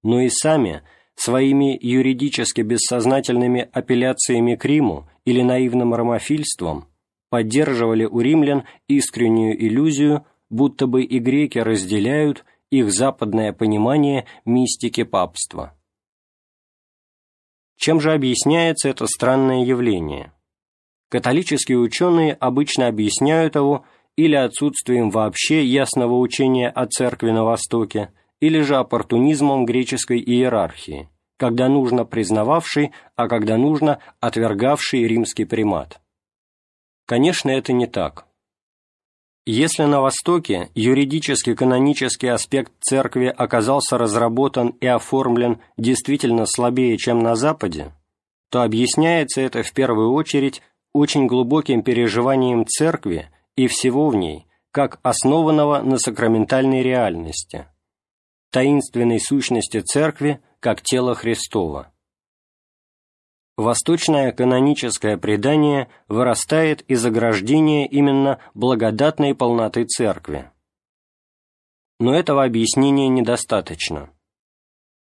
но и сами своими юридически бессознательными апелляциями к Риму или наивным ромофильством поддерживали у римлян искреннюю иллюзию, будто бы и греки разделяют их западное понимание мистики папства. Чем же объясняется это странное явление? Католические ученые обычно объясняют его или отсутствием вообще ясного учения о церкви на Востоке, или же оппортунизмом греческой иерархии, когда нужно признававший, а когда нужно отвергавший римский примат. Конечно, это не так. Если на Востоке юридический канонический аспект церкви оказался разработан и оформлен действительно слабее, чем на Западе, то объясняется это в первую очередь очень глубоким переживанием церкви и всего в ней, как основанного на сакраментальной реальности, таинственной сущности Церкви как тела Христова. Восточное каноническое предание вырастает из ограждения именно благодатной полноты Церкви. Но этого объяснения недостаточно.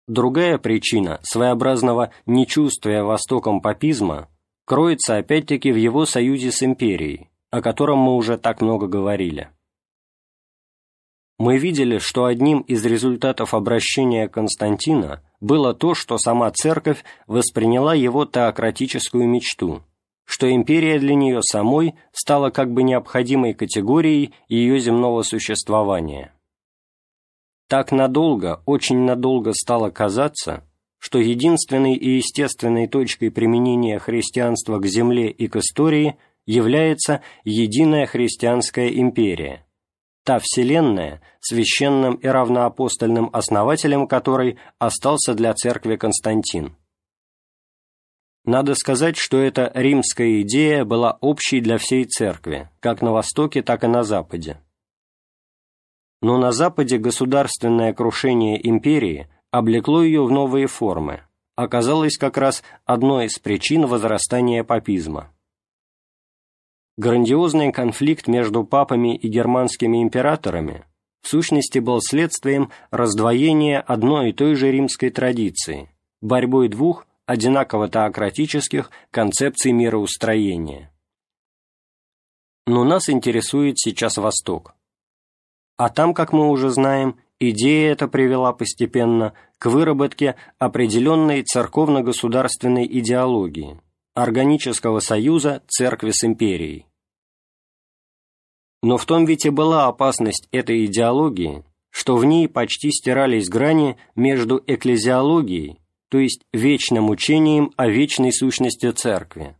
Другая причина своеобразного нечувствия Востоком папизма кроется опять-таки в его союзе с империей, о котором мы уже так много говорили. Мы видели, что одним из результатов обращения Константина было то, что сама церковь восприняла его теократическую мечту, что империя для нее самой стала как бы необходимой категорией ее земного существования. Так надолго, очень надолго стало казаться, что единственной и естественной точкой применения христианства к земле и к истории является единая христианская империя, та вселенная, священным и равноапостольным основателем которой остался для церкви Константин. Надо сказать, что эта римская идея была общей для всей церкви, как на Востоке, так и на Западе. Но на Западе государственное крушение империи облекло ее в новые формы, оказалось как раз одной из причин возрастания папизма. Грандиозный конфликт между папами и германскими императорами в сущности был следствием раздвоения одной и той же римской традиции, борьбой двух одинаково теократических концепций мироустроения. Но нас интересует сейчас Восток. А там, как мы уже знаем, идея эта привела постепенно к выработке определенной церковно-государственной идеологии – органического союза церкви с империей. Но в том ведь и была опасность этой идеологии, что в ней почти стирались грани между экклезиологией, то есть вечным учением о вечной сущности церкви,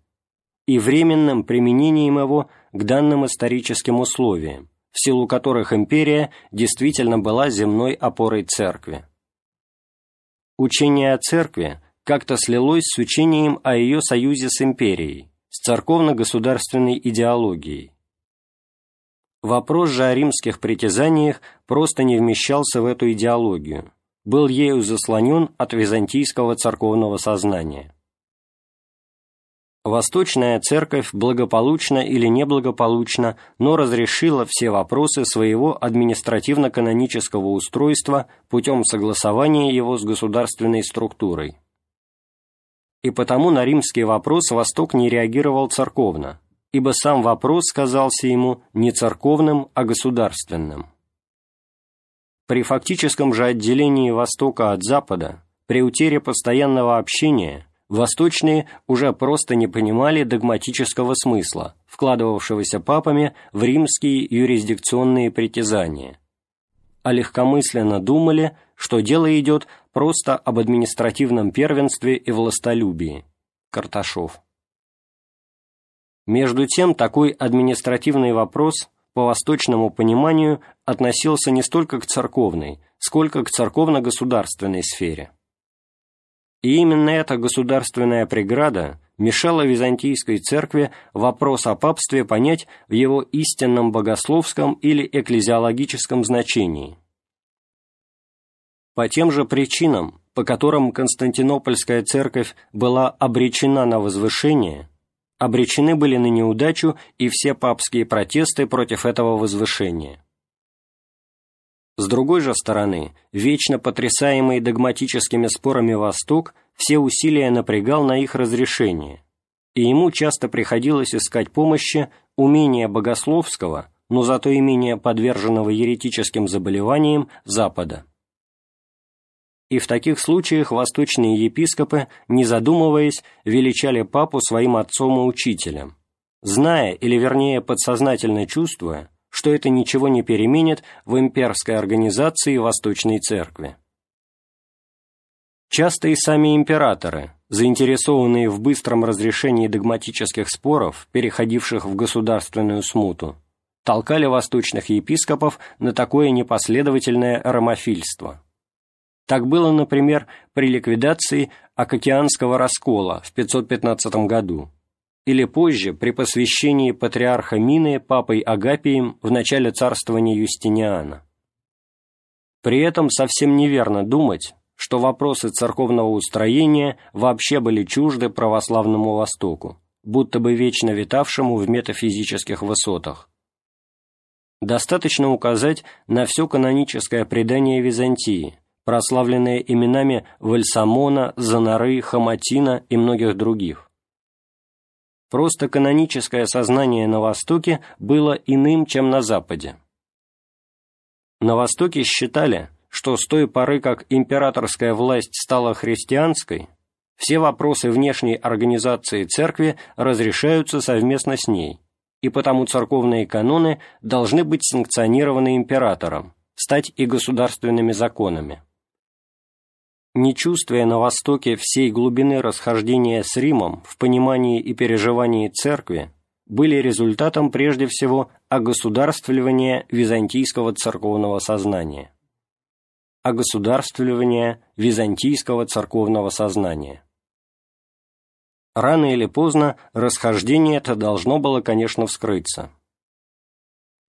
и временным применением его к данным историческим условиям, в силу которых империя действительно была земной опорой церкви. Учение о церкви как-то слилось с учением о ее союзе с империей, с церковно-государственной идеологией. Вопрос же о римских притязаниях просто не вмещался в эту идеологию, был ею заслонен от византийского церковного сознания. Восточная церковь благополучно или неблагополучно, но разрешила все вопросы своего административно-канонического устройства путем согласования его с государственной структурой. И потому на римский вопрос Восток не реагировал церковно, ибо сам вопрос казался ему не церковным, а государственным. При фактическом же отделении Востока от Запада, при утере постоянного общения, Восточные уже просто не понимали догматического смысла, вкладывавшегося папами в римские юрисдикционные притязания, а легкомысленно думали, что дело идет просто об административном первенстве и властолюбии. Карташов. Между тем, такой административный вопрос, по восточному пониманию, относился не столько к церковной, сколько к церковно-государственной сфере. И именно эта государственная преграда мешала византийской церкви вопрос о папстве понять в его истинном богословском или экклезиологическом значении. По тем же причинам, по которым Константинопольская церковь была обречена на возвышение, обречены были на неудачу и все папские протесты против этого возвышения. С другой же стороны, вечно потрясаемый догматическими спорами Восток все усилия напрягал на их разрешение, и ему часто приходилось искать помощи умения богословского, но зато и менее подверженного еретическим заболеваниям Запада. И в таких случаях восточные епископы, не задумываясь, величали папу своим отцом и учителем, зная, или вернее подсознательно чувствуя, что это ничего не переменит в имперской организации Восточной Церкви. Часто и сами императоры, заинтересованные в быстром разрешении догматических споров, переходивших в государственную смуту, толкали восточных епископов на такое непоследовательное ромофильство. Так было, например, при ликвидации Акакианского раскола в 515 году, или позже при посвящении патриарха Мины папой Агапием в начале царствования Юстиниана. При этом совсем неверно думать, что вопросы церковного устроения вообще были чужды православному Востоку, будто бы вечно витавшему в метафизических высотах. Достаточно указать на все каноническое предание Византии, прославленное именами Вальсамона, Занары, Хаматина и многих других. Просто каноническое сознание на Востоке было иным, чем на Западе. На Востоке считали, что с той поры, как императорская власть стала христианской, все вопросы внешней организации церкви разрешаются совместно с ней, и потому церковные каноны должны быть санкционированы императором, стать и государственными законами не чувствуя на Востоке всей глубины расхождения с Римом в понимании и переживании Церкви, были результатом прежде всего огосударствливания византийского церковного сознания. Огосударствливания византийского церковного сознания. Рано или поздно расхождение это должно было, конечно, вскрыться.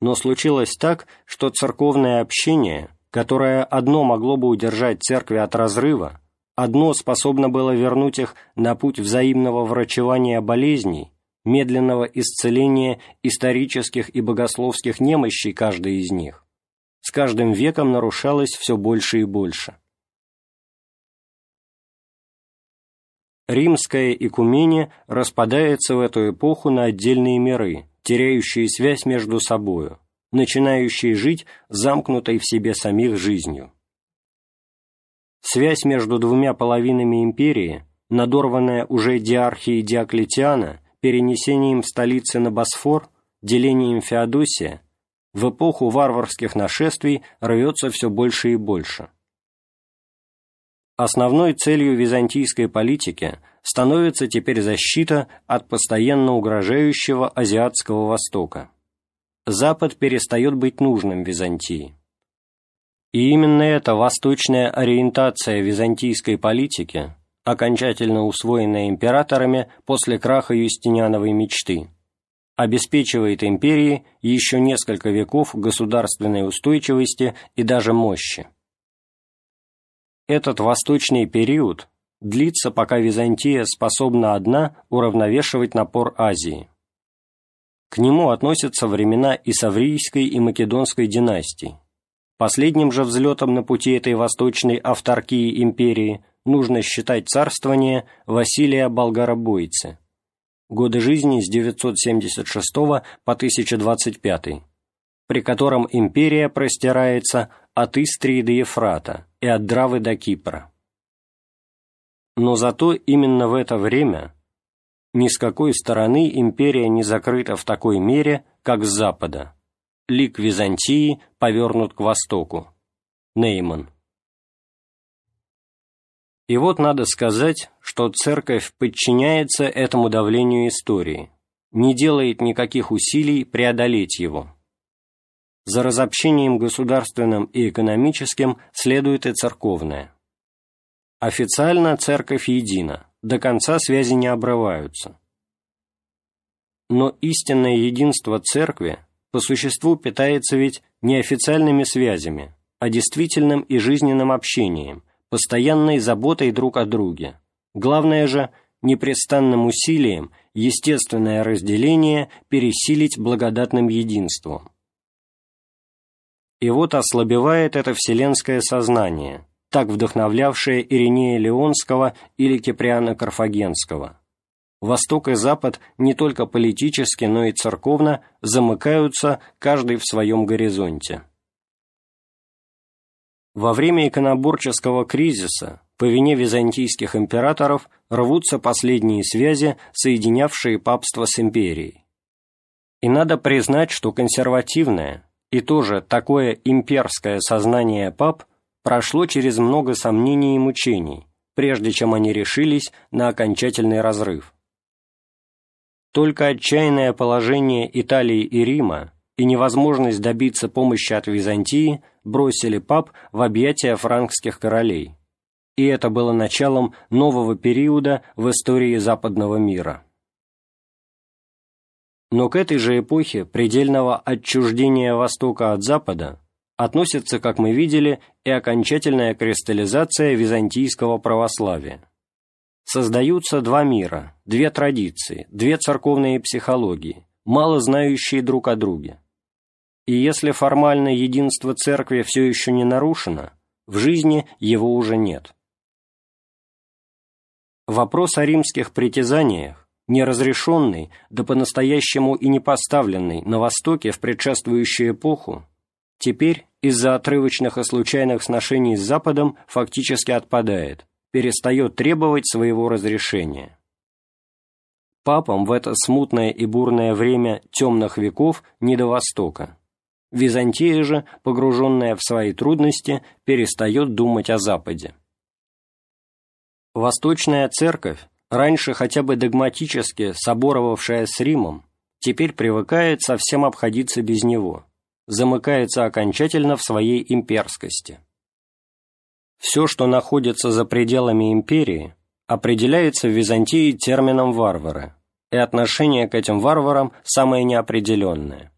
Но случилось так, что церковное общение – которое одно могло бы удержать церкви от разрыва, одно способно было вернуть их на путь взаимного врачевания болезней, медленного исцеления исторических и богословских немощей каждой из них, с каждым веком нарушалось все больше и больше. Римское икумение распадается в эту эпоху на отдельные миры, теряющие связь между собою, начинающие жить замкнутой в себе самих жизнью. Связь между двумя половинами империи, надорванная уже диархией Диоклетиана, перенесением столицы на Босфор, делением Феодосия, в эпоху варварских нашествий рвется все больше и больше. Основной целью византийской политики становится теперь защита от постоянно угрожающего Азиатского Востока. Запад перестает быть нужным Византии. И именно эта восточная ориентация византийской политики, окончательно усвоенная императорами после краха Юстиниановой мечты, обеспечивает империи еще несколько веков государственной устойчивости и даже мощи. Этот восточный период длится, пока Византия способна одна уравновешивать напор Азии. К нему относятся времена Исаврийской и Македонской династий. Последним же взлетом на пути этой восточной авторкии империи нужно считать царствование Василия Болгаробойцы, годы жизни с 976 по 1025, при котором империя простирается от Истрии до Ефрата и от Дравы до Кипра. Но зато именно в это время ни с какой стороны империя не закрыта в такой мере, как с запада. Лик Византии повернут к востоку. Нейман. И вот надо сказать, что церковь подчиняется этому давлению истории, не делает никаких усилий преодолеть его. За разобщением государственным и экономическим следует и церковное. Официально церковь едина, до конца связи не обрываются. Но истинное единство церкви по существу питается ведь не официальными связями, а действительным и жизненным общением, постоянной заботой друг о друге. Главное же, непрестанным усилием естественное разделение пересилить благодатным единством. И вот ослабевает это вселенское сознание, так вдохновлявшее Иринея Леонского или Киприана Карфагенского. Восток и Запад не только политически, но и церковно замыкаются каждый в своем горизонте. Во время иконоборческого кризиса по вине византийских императоров рвутся последние связи, соединявшие папство с империей. И надо признать, что консервативное и тоже такое имперское сознание пап прошло через много сомнений и мучений, прежде чем они решились на окончательный разрыв. Только отчаянное положение Италии и Рима и невозможность добиться помощи от Византии бросили пап в объятия франкских королей. И это было началом нового периода в истории западного мира. Но к этой же эпохе предельного отчуждения Востока от Запада относится, как мы видели, и окончательная кристаллизация византийского православия. Создаются два мира, две традиции, две церковные психологии, мало знающие друг о друге. И если формальное единство церкви все еще не нарушено, в жизни его уже нет. Вопрос о римских притязаниях, неразрешенный, да по-настоящему и не поставленный на Востоке в предшествующую эпоху, теперь из-за отрывочных и случайных сношений с Западом фактически отпадает, перестает требовать своего разрешения. Папам в это смутное и бурное время темных веков не до Востока. Византия же, погруженная в свои трудности, перестает думать о Западе. Восточная церковь, раньше хотя бы догматически соборовавшая с Римом, теперь привыкает совсем обходиться без него, замыкается окончательно в своей имперскости. Все, что находится за пределами империи, определяется в Византии термином «варвары», и отношение к этим варварам самое неопределенное.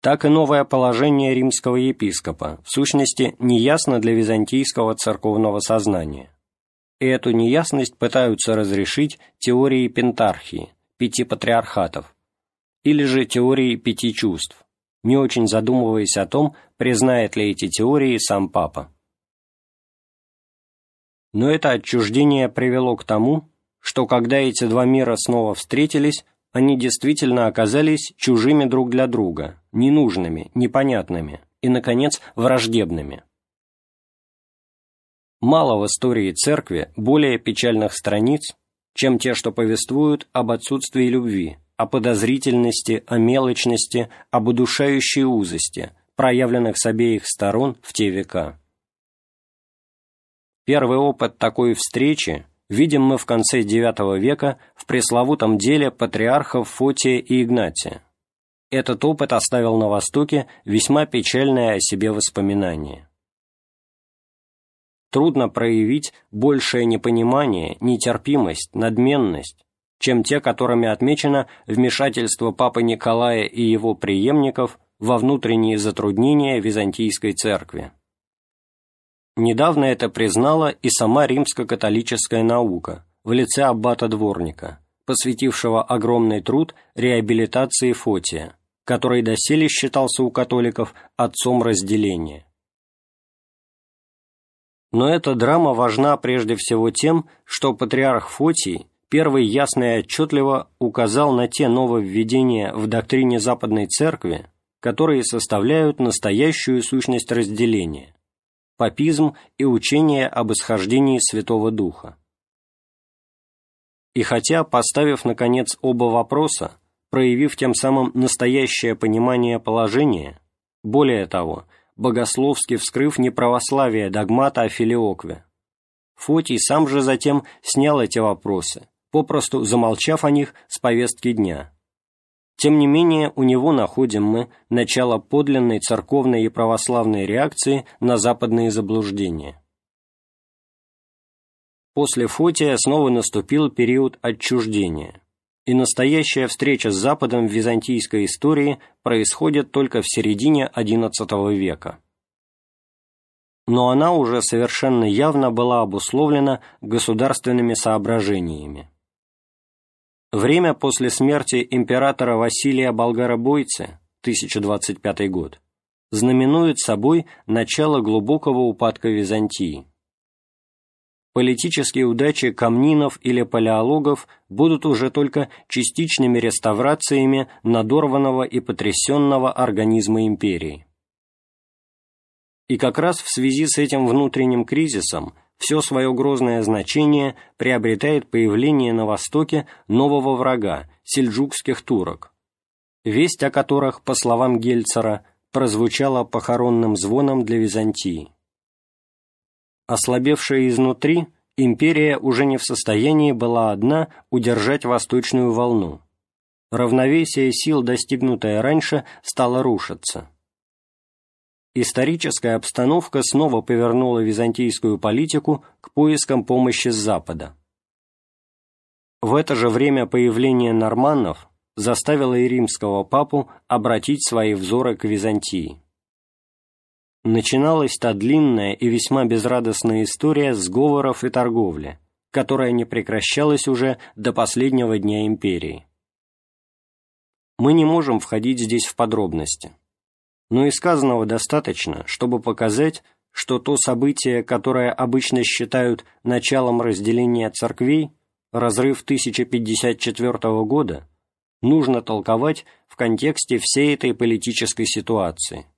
Так и новое положение римского епископа, в сущности, неясно для византийского церковного сознания. И эту неясность пытаются разрешить теорией пентархии, пяти патриархатов, или же теорией пяти чувств, не очень задумываясь о том, признает ли эти теории сам папа. Но это отчуждение привело к тому, что когда эти два мира снова встретились, они действительно оказались чужими друг для друга, ненужными, непонятными и, наконец, враждебными. Мало в истории церкви более печальных страниц, чем те, что повествуют об отсутствии любви, о подозрительности, о мелочности, об удушающей узости, проявленных с обеих сторон в те века. Первый опыт такой встречи видим мы в конце IX века в пресловутом деле патриархов Фотия и Игнатия. Этот опыт оставил на Востоке весьма печальное о себе воспоминание. Трудно проявить большее непонимание, нетерпимость, надменность, чем те, которыми отмечено вмешательство Папы Николая и его преемников во внутренние затруднения Византийской Церкви. Недавно это признала и сама римско-католическая наука в лице аббата Дворника, посвятившего огромный труд реабилитации Фотия, который доселе считался у католиков отцом разделения. Но эта драма важна прежде всего тем, что патриарх Фотий первый ясно и отчетливо указал на те нововведения в доктрине Западной Церкви, которые составляют настоящую сущность разделения – папизм и учение об исхождении Святого Духа. И хотя, поставив, наконец, оба вопроса, проявив тем самым настоящее понимание положения, более того – богословски вскрыв неправославие догмата о филиокве. Фотий сам же затем снял эти вопросы, попросту замолчав о них с повестки дня. Тем не менее, у него находим мы начало подлинной церковной и православной реакции на западные заблуждения. После Фотия снова наступил период отчуждения – и настоящая встреча с Западом в византийской истории происходит только в середине XI века. Но она уже совершенно явно была обусловлена государственными соображениями. Время после смерти императора Василия Болгаробойцы, 1025 год, знаменует собой начало глубокого упадка Византии политические удачи камнинов или палеологов будут уже только частичными реставрациями надорванного и потрясенного организма империи. И как раз в связи с этим внутренним кризисом все свое грозное значение приобретает появление на Востоке нового врага – сельджукских турок, весть о которых, по словам Гельцера, прозвучала похоронным звоном для Византии. Ослабевшая изнутри, империя уже не в состоянии была одна удержать восточную волну. Равновесие сил, достигнутое раньше, стало рушиться. Историческая обстановка снова повернула византийскую политику к поискам помощи с Запада. В это же время появление норманнов заставило и римского папу обратить свои взоры к Византии начиналась та длинная и весьма безрадостная история сговоров и торговли, которая не прекращалась уже до последнего дня империи. Мы не можем входить здесь в подробности, но и сказанного достаточно, чтобы показать, что то событие, которое обычно считают началом разделения церквей, разрыв 1054 года, нужно толковать в контексте всей этой политической ситуации –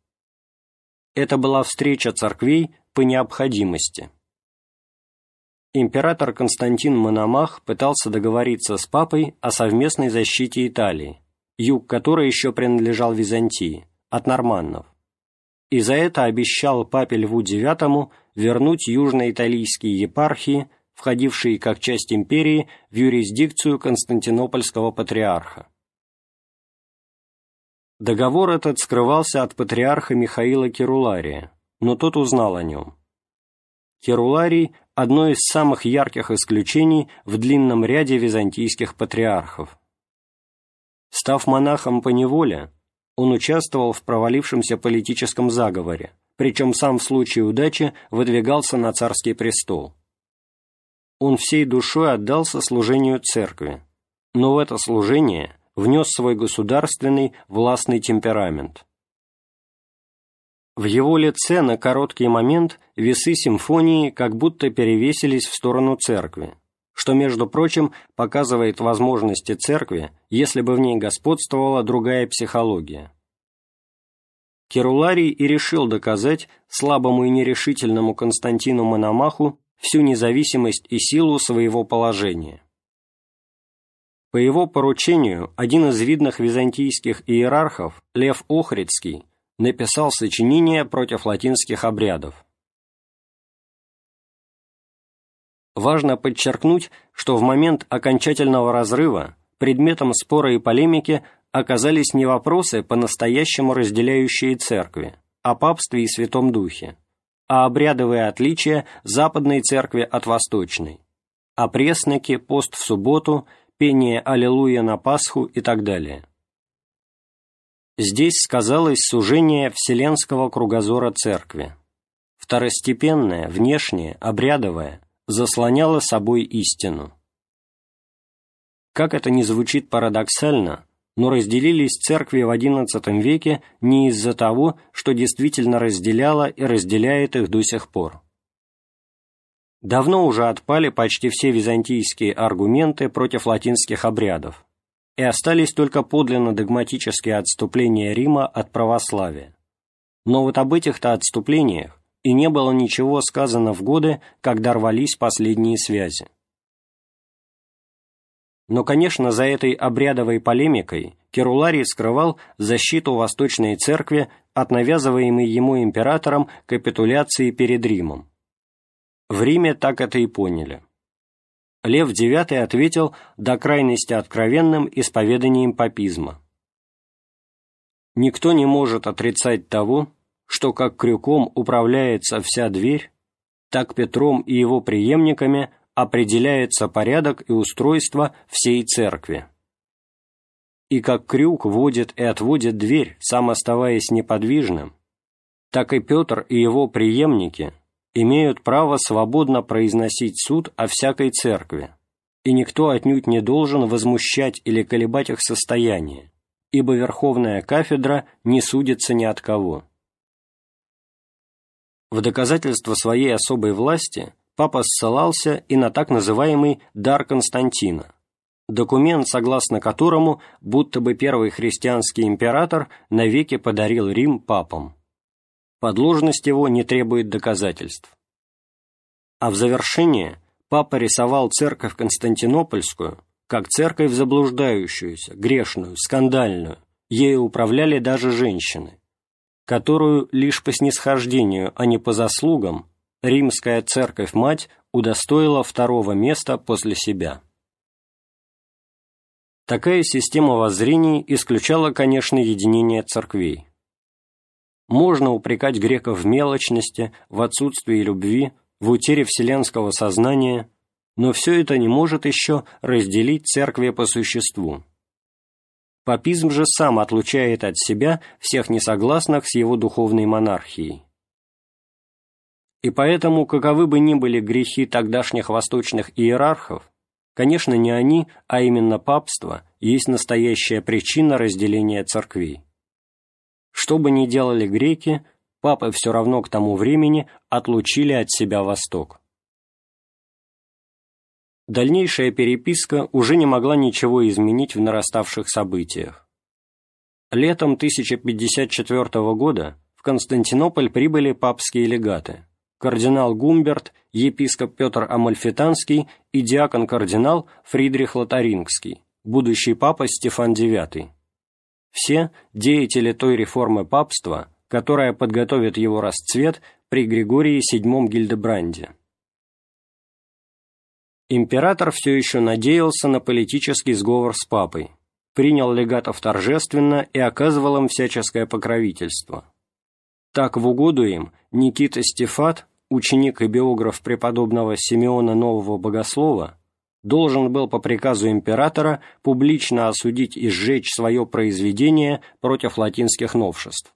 это была встреча церквей по необходимости. Император Константин Мономах пытался договориться с папой о совместной защите Италии, юг которой еще принадлежал Византии, от норманнов, и за это обещал папе Льву IX вернуть южноиталийские епархии, входившие как часть империи в юрисдикцию Константинопольского патриарха. Договор этот скрывался от патриарха Михаила Керулария, но тот узнал о нем. Керуларий – одно из самых ярких исключений в длинном ряде византийских патриархов. Став монахом по неволе, он участвовал в провалившемся политическом заговоре, причем сам в случае удачи выдвигался на царский престол. Он всей душой отдался служению церкви, но в это служение внес свой государственный властный темперамент. В его лице на короткий момент весы симфонии как будто перевесились в сторону церкви, что, между прочим, показывает возможности церкви, если бы в ней господствовала другая психология. Керуларий и решил доказать слабому и нерешительному Константину Мономаху всю независимость и силу своего положения. По его поручению один из видных византийских иерархов, Лев Охридский, написал сочинение против латинских обрядов. Важно подчеркнуть, что в момент окончательного разрыва предметом спора и полемики оказались не вопросы, по-настоящему разделяющие церкви, о папстве и Святом Духе, а обрядовые отличия Западной Церкви от Восточной, о пресноке, пост в субботу пение «Аллилуйя» на Пасху и так далее. Здесь сказалось сужение вселенского кругозора церкви. Второстепенное, внешнее, обрядовое заслоняло собой истину. Как это ни звучит парадоксально, но разделились церкви в XI веке не из-за того, что действительно разделяло и разделяет их до сих пор. Давно уже отпали почти все византийские аргументы против латинских обрядов, и остались только подлинно догматические отступления Рима от православия. Но вот об этих-то отступлениях и не было ничего сказано в годы, когда рвались последние связи. Но, конечно, за этой обрядовой полемикой Керуларий скрывал защиту Восточной Церкви от навязываемой ему императором капитуляции перед Римом. В Риме так это и поняли. Лев IX ответил до крайности откровенным исповеданием папизма. Никто не может отрицать того, что как крюком управляется вся дверь, так Петром и его преемниками определяется порядок и устройство всей церкви. И как крюк водит и отводит дверь, сам оставаясь неподвижным, так и Петр и его преемники имеют право свободно произносить суд о всякой церкви, и никто отнюдь не должен возмущать или колебать их состояние, ибо Верховная Кафедра не судится ни от кого. В доказательство своей особой власти папа ссылался и на так называемый «дар Константина», документ, согласно которому будто бы первый христианский император навеки подарил Рим папам. Подложность его не требует доказательств. А в завершение папа рисовал церковь Константинопольскую как церковь заблуждающуюся, грешную, скандальную, ею управляли даже женщины, которую лишь по снисхождению, а не по заслугам, римская церковь-мать удостоила второго места после себя. Такая система воззрений исключала, конечно, единение церквей. Можно упрекать греков в мелочности, в отсутствии любви, в утере вселенского сознания, но все это не может еще разделить церкви по существу. Папизм же сам отлучает от себя всех несогласных с его духовной монархией. И поэтому, каковы бы ни были грехи тогдашних восточных иерархов, конечно, не они, а именно папство, есть настоящая причина разделения церквей. Что бы ни делали греки, папы все равно к тому времени отлучили от себя Восток. Дальнейшая переписка уже не могла ничего изменить в нараставших событиях. Летом 1054 года в Константинополь прибыли папские легаты кардинал Гумберт, епископ Петр Амальфитанский и диакон-кардинал Фридрих Лотарингский, будущий папа Стефан IX. Все деятели той реформы папства, которая подготовит его расцвет при Григории VII Гильдебранде. Император все еще надеялся на политический сговор с папой, принял легатов торжественно и оказывал им всяческое покровительство. Так в угоду им Никита Стефат, ученик и биограф преподобного Симеона Нового Богослова, должен был по приказу императора публично осудить и сжечь свое произведение против латинских новшеств.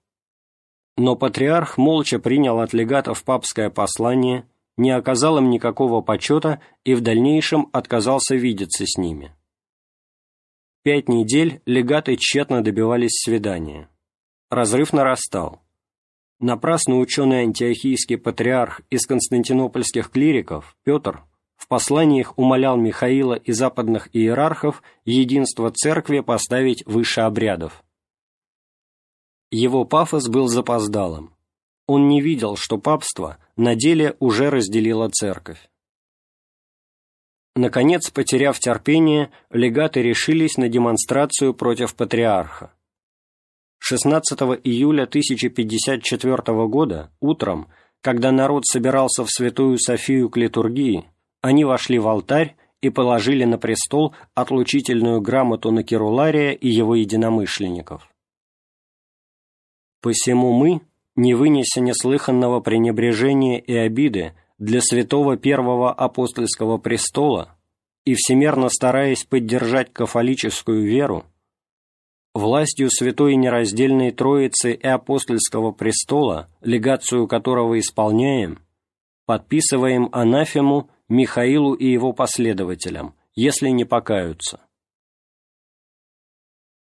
Но патриарх молча принял от легатов папское послание, не оказал им никакого почета и в дальнейшем отказался видеться с ними. Пять недель легаты тщетно добивались свидания. Разрыв нарастал. Напрасно ученый антиохийский патриарх из константинопольских клириков, Петр, в посланиях умолял Михаила и западных иерархов единство церкви поставить выше обрядов. Его пафос был запоздалым. Он не видел, что папство на деле уже разделило церковь. Наконец, потеряв терпение, легаты решились на демонстрацию против патриарха. 16 июля 1054 года, утром, когда народ собирался в Святую Софию к литургии, они вошли в алтарь и положили на престол отлучительную грамоту на Керулария и его единомышленников. «Посему мы, не вынеся неслыханного пренебрежения и обиды для святого первого апостольского престола, и всемерно стараясь поддержать кафолическую веру, властью святой нераздельной Троицы и Апостольского престола, легацию которого исполняем, подписываем анафему Михаилу и его последователям, если не покаются.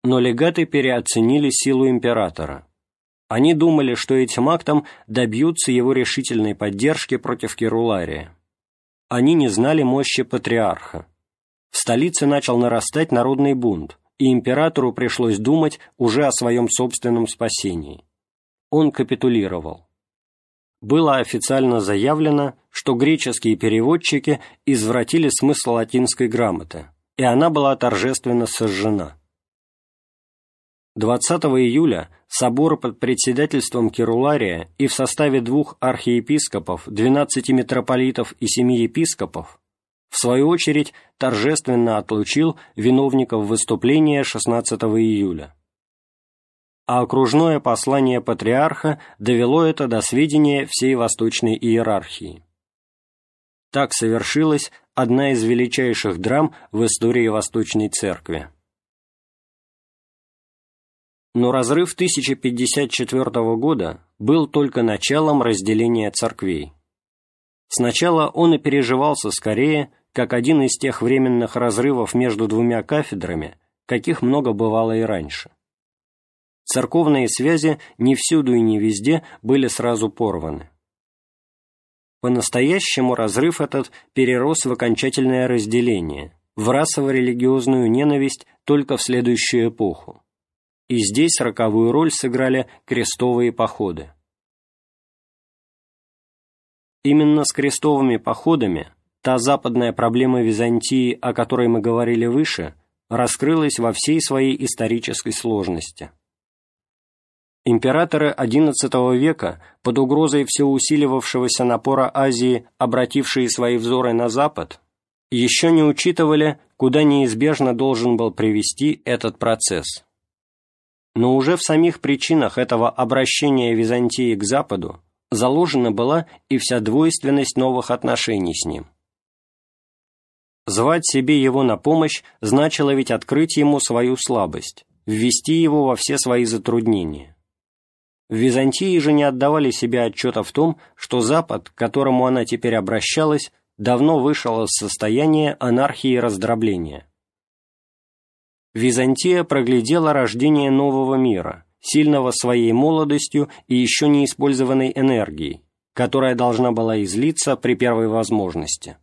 Но легаты переоценили силу императора. Они думали, что этим актом добьются его решительной поддержки против Керулария. Они не знали мощи патриарха. В столице начал нарастать народный бунт, и императору пришлось думать уже о своем собственном спасении. Он капитулировал. Было официально заявлено, что греческие переводчики извратили смысл латинской грамоты, и она была торжественно сожжена. 20 июля собор под председательством Керулария и в составе двух архиепископов, 12 митрополитов и семи епископов в свою очередь торжественно отлучил виновников выступления 16 июля. А окружное послание патриарха довело это до сведения всей восточной иерархии. Так совершилась одна из величайших драм в истории Восточной Церкви. Но разрыв 1054 года был только началом разделения церквей. Сначала он и переживался скорее как один из тех временных разрывов между двумя кафедрами, каких много бывало и раньше. Церковные связи не всюду и не везде были сразу порваны. По-настоящему разрыв этот перерос в окончательное разделение, в расово-религиозную ненависть только в следующую эпоху. И здесь роковую роль сыграли крестовые походы. Именно с крестовыми походами та западная проблема Византии, о которой мы говорили выше, раскрылась во всей своей исторической сложности. Императоры XI века, под угрозой все усиливавшегося напора Азии, обратившие свои взоры на Запад, еще не учитывали, куда неизбежно должен был привести этот процесс. Но уже в самих причинах этого обращения Византии к Западу заложена была и вся двойственность новых отношений с ним. Звать себе его на помощь значило ведь открыть ему свою слабость, ввести его во все свои затруднения. В Византии же не отдавали себе отчета в том, что Запад, к которому она теперь обращалась, давно вышел из состояния анархии и раздробления. Византия проглядела рождение нового мира, сильного своей молодостью и еще не использованной энергией, которая должна была излиться при первой возможности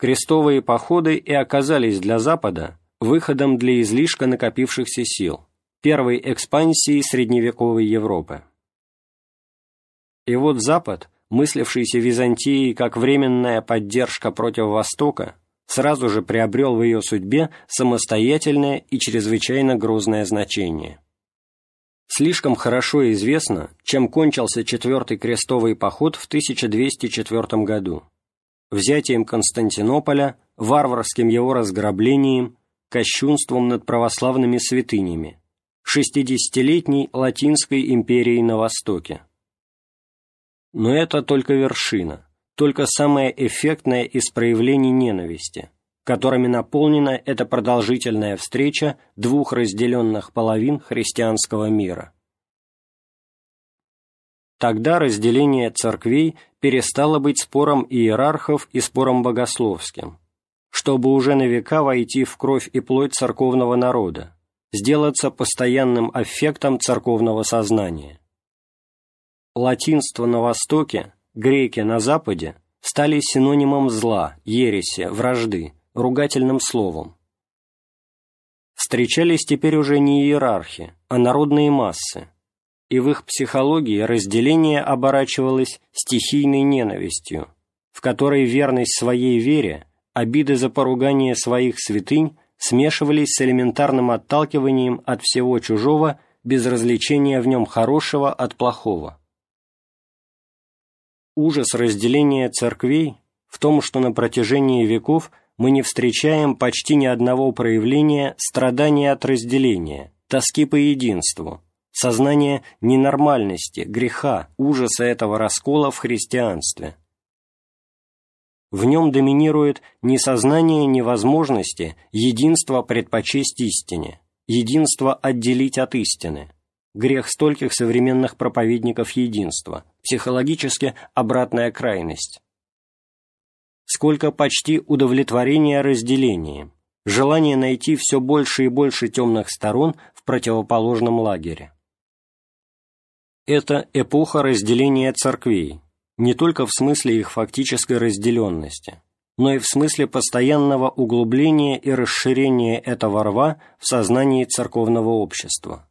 крестовые походы и оказались для Запада выходом для излишка накопившихся сил, первой экспансии средневековой Европы. И вот Запад, мыслившийся Византией как временная поддержка против Востока, сразу же приобрел в ее судьбе самостоятельное и чрезвычайно грозное значение. Слишком хорошо известно, чем кончился Четвертый крестовый поход в 1204 году взятием Константинополя, варварским его разграблением, кощунством над православными святынями, шестидесятилетней Латинской империей на Востоке. Но это только вершина, только самое эффектное из проявлений ненависти, которыми наполнена эта продолжительная встреча двух разделенных половин христианского мира. Тогда разделение церквей перестало быть спором иерархов и спором богословским, чтобы уже на века войти в кровь и плоть церковного народа, сделаться постоянным аффектом церковного сознания. Латинство на Востоке, греки на Западе стали синонимом зла, ереси, вражды, ругательным словом. Встречались теперь уже не иерархи, а народные массы, и в их психологии разделение оборачивалось стихийной ненавистью, в которой верность своей вере, обиды за поругание своих святынь смешивались с элементарным отталкиванием от всего чужого без развлечения в нем хорошего от плохого. Ужас разделения церквей в том, что на протяжении веков мы не встречаем почти ни одного проявления страдания от разделения, тоски по единству, сознание ненормальности, греха, ужаса этого раскола в христианстве. В нем доминирует не сознание невозможности единства предпочесть истине, единство отделить от истины, грех стольких современных проповедников единства, психологически обратная крайность. Сколько почти удовлетворения разделением, желание найти все больше и больше темных сторон в противоположном лагере. Это эпоха разделения церквей, не только в смысле их фактической разделенности, но и в смысле постоянного углубления и расширения этого рва в сознании церковного общества.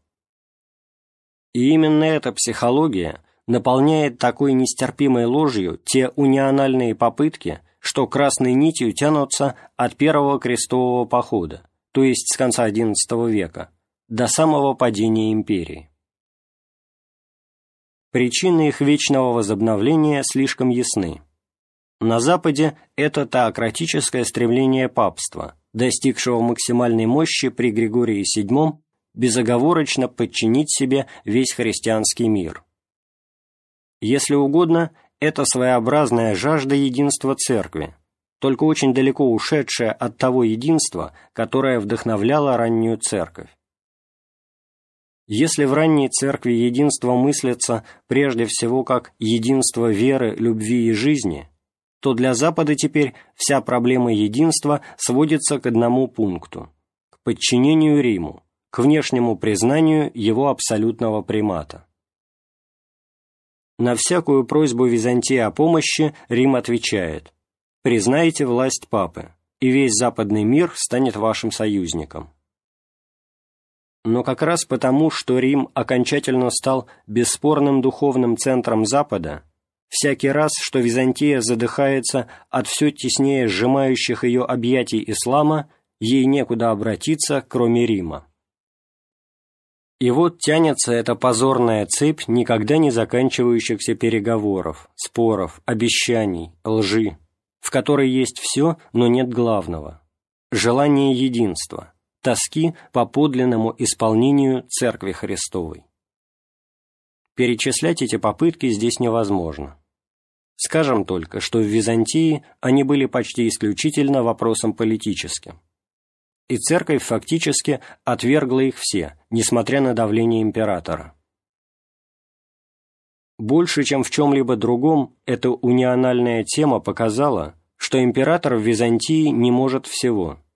И именно эта психология наполняет такой нестерпимой ложью те униональные попытки, что красной нитью тянутся от первого крестового похода, то есть с конца XI века, до самого падения империи. Причины их вечного возобновления слишком ясны. На Западе это теократическое стремление папства, достигшего максимальной мощи при Григории VII, безоговорочно подчинить себе весь христианский мир. Если угодно, это своеобразная жажда единства Церкви, только очень далеко ушедшая от того единства, которое вдохновляло раннюю Церковь. Если в ранней церкви единство мыслится прежде всего как единство веры, любви и жизни, то для Запада теперь вся проблема единства сводится к одному пункту – к подчинению Риму, к внешнему признанию его абсолютного примата. На всякую просьбу Византии о помощи Рим отвечает «Признайте власть Папы, и весь западный мир станет вашим союзником». Но как раз потому, что Рим окончательно стал бесспорным духовным центром Запада, всякий раз, что Византия задыхается от все теснее сжимающих ее объятий ислама, ей некуда обратиться, кроме Рима. И вот тянется эта позорная цепь никогда не заканчивающихся переговоров, споров, обещаний, лжи, в которой есть все, но нет главного – желание единства – тоски по подлинному исполнению Церкви Христовой. Перечислять эти попытки здесь невозможно. Скажем только, что в Византии они были почти исключительно вопросом политическим. И церковь фактически отвергла их все, несмотря на давление императора. Больше, чем в чем-либо другом, эта униональная тема показала, что император в Византии не может всего –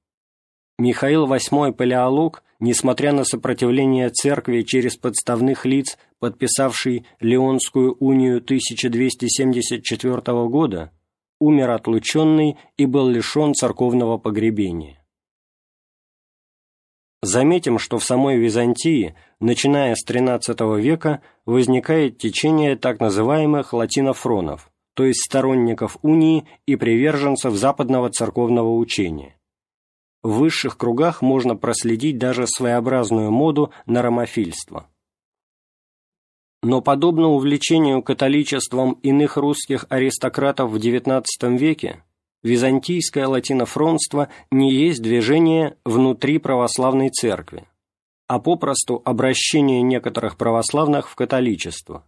Михаил VIII Палеолог, несмотря на сопротивление церкви через подставных лиц, подписавший Леонскую унию 1274 года, умер отлученный и был лишен церковного погребения. Заметим, что в самой Византии, начиная с XIII века, возникает течение так называемых латинофронов, то есть сторонников унии и приверженцев западного церковного учения в высших кругах можно проследить даже своеобразную моду на ромофильство. Но подобно увлечению католичеством иных русских аристократов в XIX веке, византийское латинофронство не есть движение внутри православной церкви, а попросту обращение некоторых православных в католичество,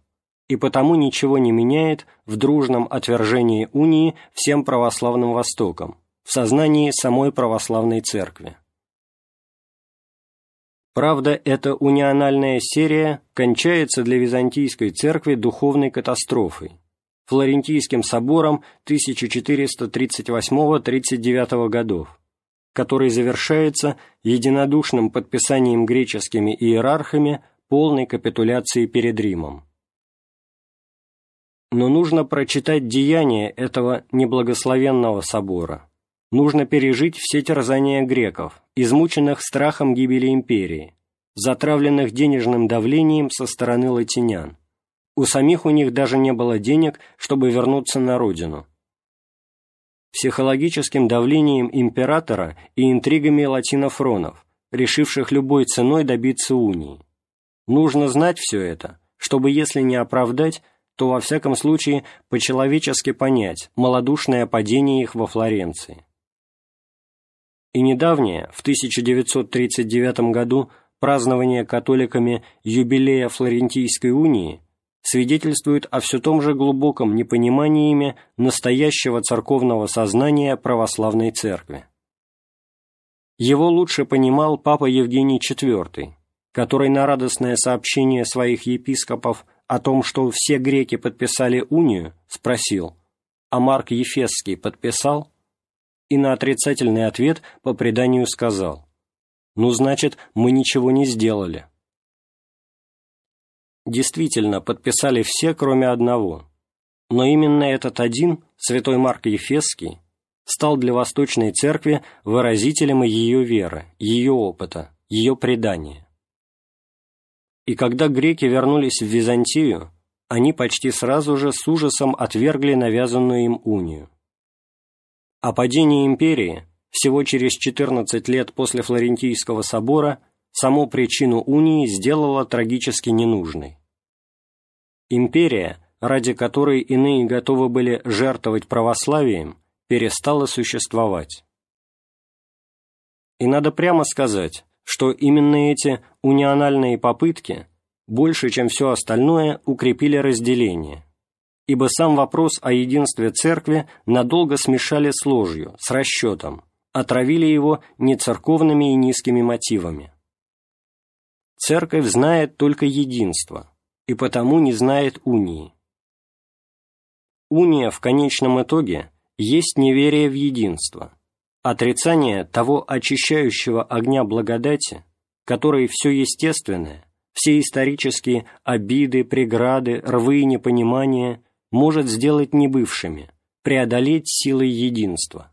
и потому ничего не меняет в дружном отвержении унии всем православным Востоком, в сознании самой православной церкви. Правда, эта униональная серия кончается для византийской церкви духовной катастрофой, Флорентийским собором 1438-39 годов, который завершается единодушным подписанием греческими иерархами полной капитуляции перед Римом. Но нужно прочитать деяния этого неблагословенного собора нужно пережить все терзания греков, измученных страхом гибели империи, затравленных денежным давлением со стороны латинян. У самих у них даже не было денег, чтобы вернуться на родину. Психологическим давлением императора и интригами латинофронов, решивших любой ценой добиться унии. Нужно знать все это, чтобы, если не оправдать, то во всяком случае по-человечески понять малодушное падение их во Флоренции и недавнее, в 1939 году, празднование католиками юбилея Флорентийской унии свидетельствует о все том же глубоком непонимании ими настоящего церковного сознания православной церкви. Его лучше понимал папа Евгений IV, который на радостное сообщение своих епископов о том, что все греки подписали унию, спросил, а Марк Ефесский подписал? И на отрицательный ответ по преданию сказал, ну, значит, мы ничего не сделали. Действительно, подписали все, кроме одного. Но именно этот один, святой Марк Ефесский, стал для Восточной Церкви выразителем ее веры, ее опыта, ее предания. И когда греки вернулись в Византию, они почти сразу же с ужасом отвергли навязанную им унию. О падении империи всего через 14 лет после Флорентийского собора саму причину унии сделала трагически ненужной. Империя, ради которой иные готовы были жертвовать православием, перестала существовать. И надо прямо сказать, что именно эти униональные попытки больше, чем все остальное, укрепили разделение, ибо сам вопрос о единстве церкви надолго смешали с ложью, с расчетом, отравили его нецерковными и низкими мотивами. Церковь знает только единство, и потому не знает унии. Уния в конечном итоге есть неверие в единство, отрицание того очищающего огня благодати, который все естественное, все исторические обиды, преграды, рвы и непонимания может сделать небывшими, преодолеть силой единства.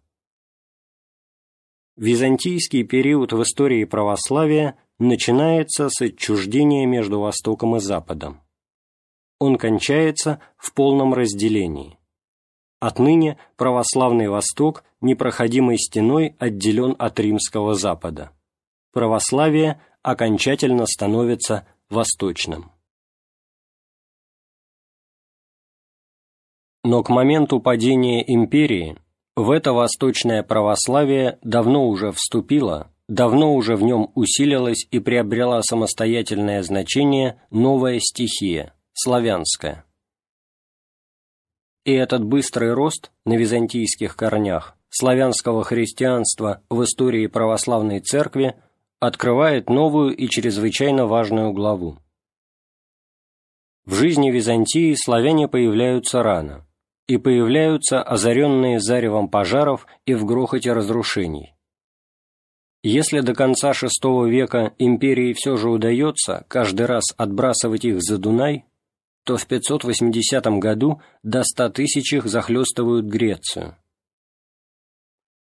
Византийский период в истории православия начинается с отчуждения между Востоком и Западом. Он кончается в полном разделении. Отныне православный Восток непроходимой стеной отделен от римского Запада. Православие окончательно становится восточным. Но к моменту падения империи в это восточное православие давно уже вступило, давно уже в нем усилилась и приобрела самостоятельное значение новая стихия – славянская. И этот быстрый рост на византийских корнях славянского христианства в истории православной церкви открывает новую и чрезвычайно важную главу. В жизни Византии славяне появляются рано – и появляются озаренные заревом пожаров и в грохоте разрушений. Если до конца VI века империи все же удается каждый раз отбрасывать их за Дунай, то в 580 году до 100 тысяч их захлестывают Грецию.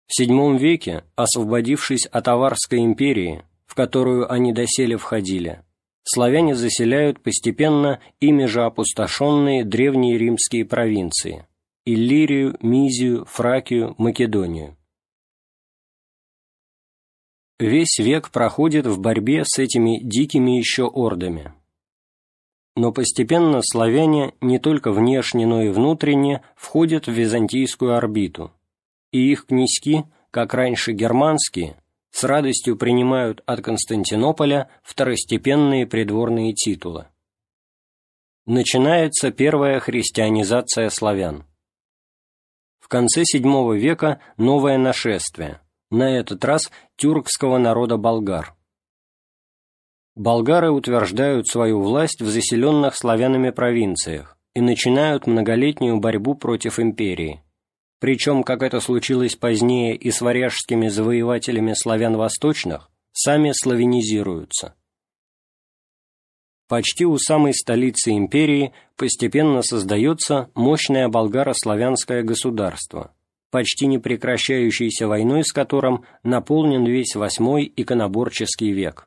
В VII веке, освободившись от Аварской империи, в которую они доселе входили, славяне заселяют постепенно ими же опустошенные древние римские провинции – Иллирию, Мизию, Фракию, Македонию. Весь век проходит в борьбе с этими дикими еще ордами. Но постепенно славяне не только внешне, но и внутренне входят в византийскую орбиту, и их князьки, как раньше германские, с радостью принимают от Константинополя второстепенные придворные титулы. Начинается первая христианизация славян. В конце VII века новое нашествие, на этот раз тюркского народа болгар. Болгары утверждают свою власть в заселенных славянами провинциях и начинают многолетнюю борьбу против империи, причем, как это случилось позднее и с варяжскими завоевателями славян восточных, сами славянизируются. Почти у самой столицы империи постепенно создается мощное болгаро-славянское государство, почти не прекращающейся войной с которым наполнен весь восьмой иконоборческий век.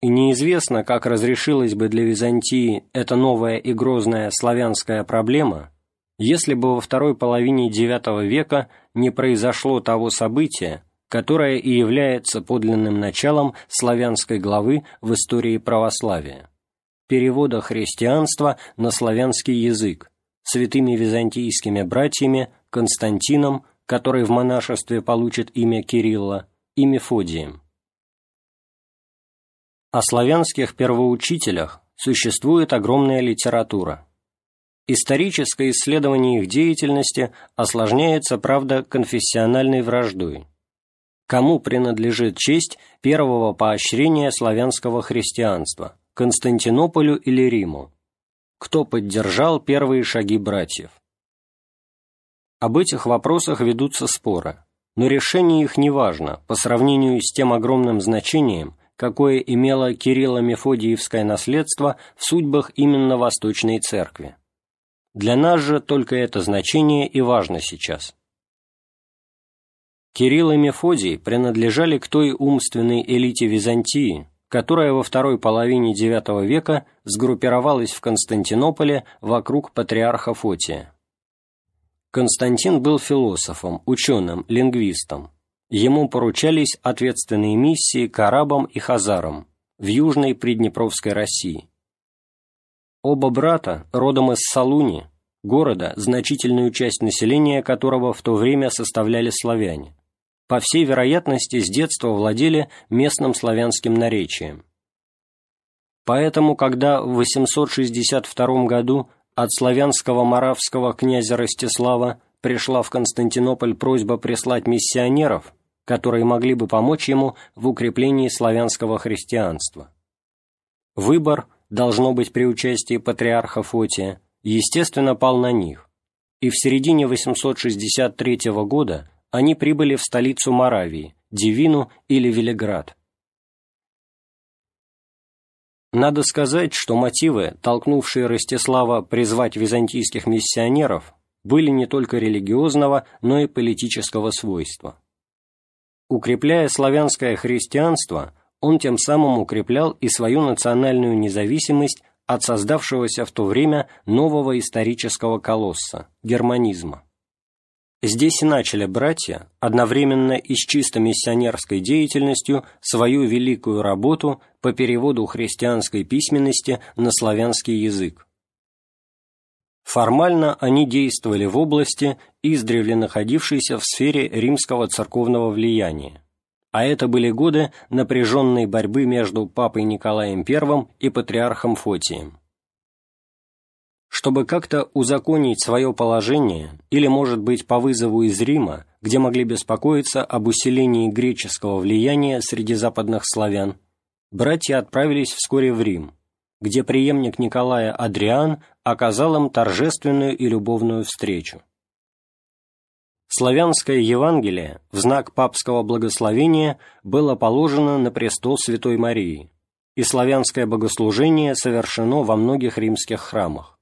И неизвестно, как разрешилась бы для Византии эта новая и грозная славянская проблема – если бы во второй половине IX века не произошло того события, которое и является подлинным началом славянской главы в истории православия – перевода христианства на славянский язык святыми византийскими братьями Константином, который в монашестве получит имя Кирилла, и Мефодием. О славянских первоучителях, существует огромная литература. Историческое исследование их деятельности осложняется, правда, конфессиональной враждой. Кому принадлежит честь первого поощрения славянского христианства – Константинополю или Риму? Кто поддержал первые шаги братьев? Об этих вопросах ведутся споры, но решение их не важно по сравнению с тем огромным значением, какое имело Кирилло-Мефодиевское наследство в судьбах именно Восточной Церкви. Для нас же только это значение и важно сейчас. Кирилл и Мефодий принадлежали к той умственной элите Византии, которая во второй половине IX века сгруппировалась в Константинополе вокруг патриарха Фотия. Константин был философом, ученым, лингвистом. Ему поручались ответственные миссии к арабам и хазарам в Южной Приднепровской России. Оба брата, родом из Салуни, города, значительную часть населения которого в то время составляли славяне, по всей вероятности с детства владели местным славянским наречием. Поэтому, когда в 862 году от славянского маравского князя Ростислава пришла в Константинополь просьба прислать миссионеров, которые могли бы помочь ему в укреплении славянского христианства. Выбор должно быть при участии патриарха Фотия, естественно, пал на них, и в середине 863 года они прибыли в столицу Моравии, Дивину или Велиград. Надо сказать, что мотивы, толкнувшие Ростислава призвать византийских миссионеров, были не только религиозного, но и политического свойства. Укрепляя славянское христианство, он тем самым укреплял и свою национальную независимость от создавшегося в то время нового исторического колосса – германизма. Здесь и начали братья, одновременно и с чисто миссионерской деятельностью, свою великую работу по переводу христианской письменности на славянский язык. Формально они действовали в области, издревле находившейся в сфере римского церковного влияния, а это были годы напряженной борьбы между папой Николаем I и патриархом Фотием. Чтобы как-то узаконить свое положение, или, может быть, по вызову из Рима, где могли беспокоиться об усилении греческого влияния среди западных славян, братья отправились вскоре в Рим, где преемник Николая Адриан оказал им торжественную и любовную встречу. Славянское Евангелие в знак папского благословения было положено на престол Святой Марии, и славянское богослужение совершено во многих римских храмах.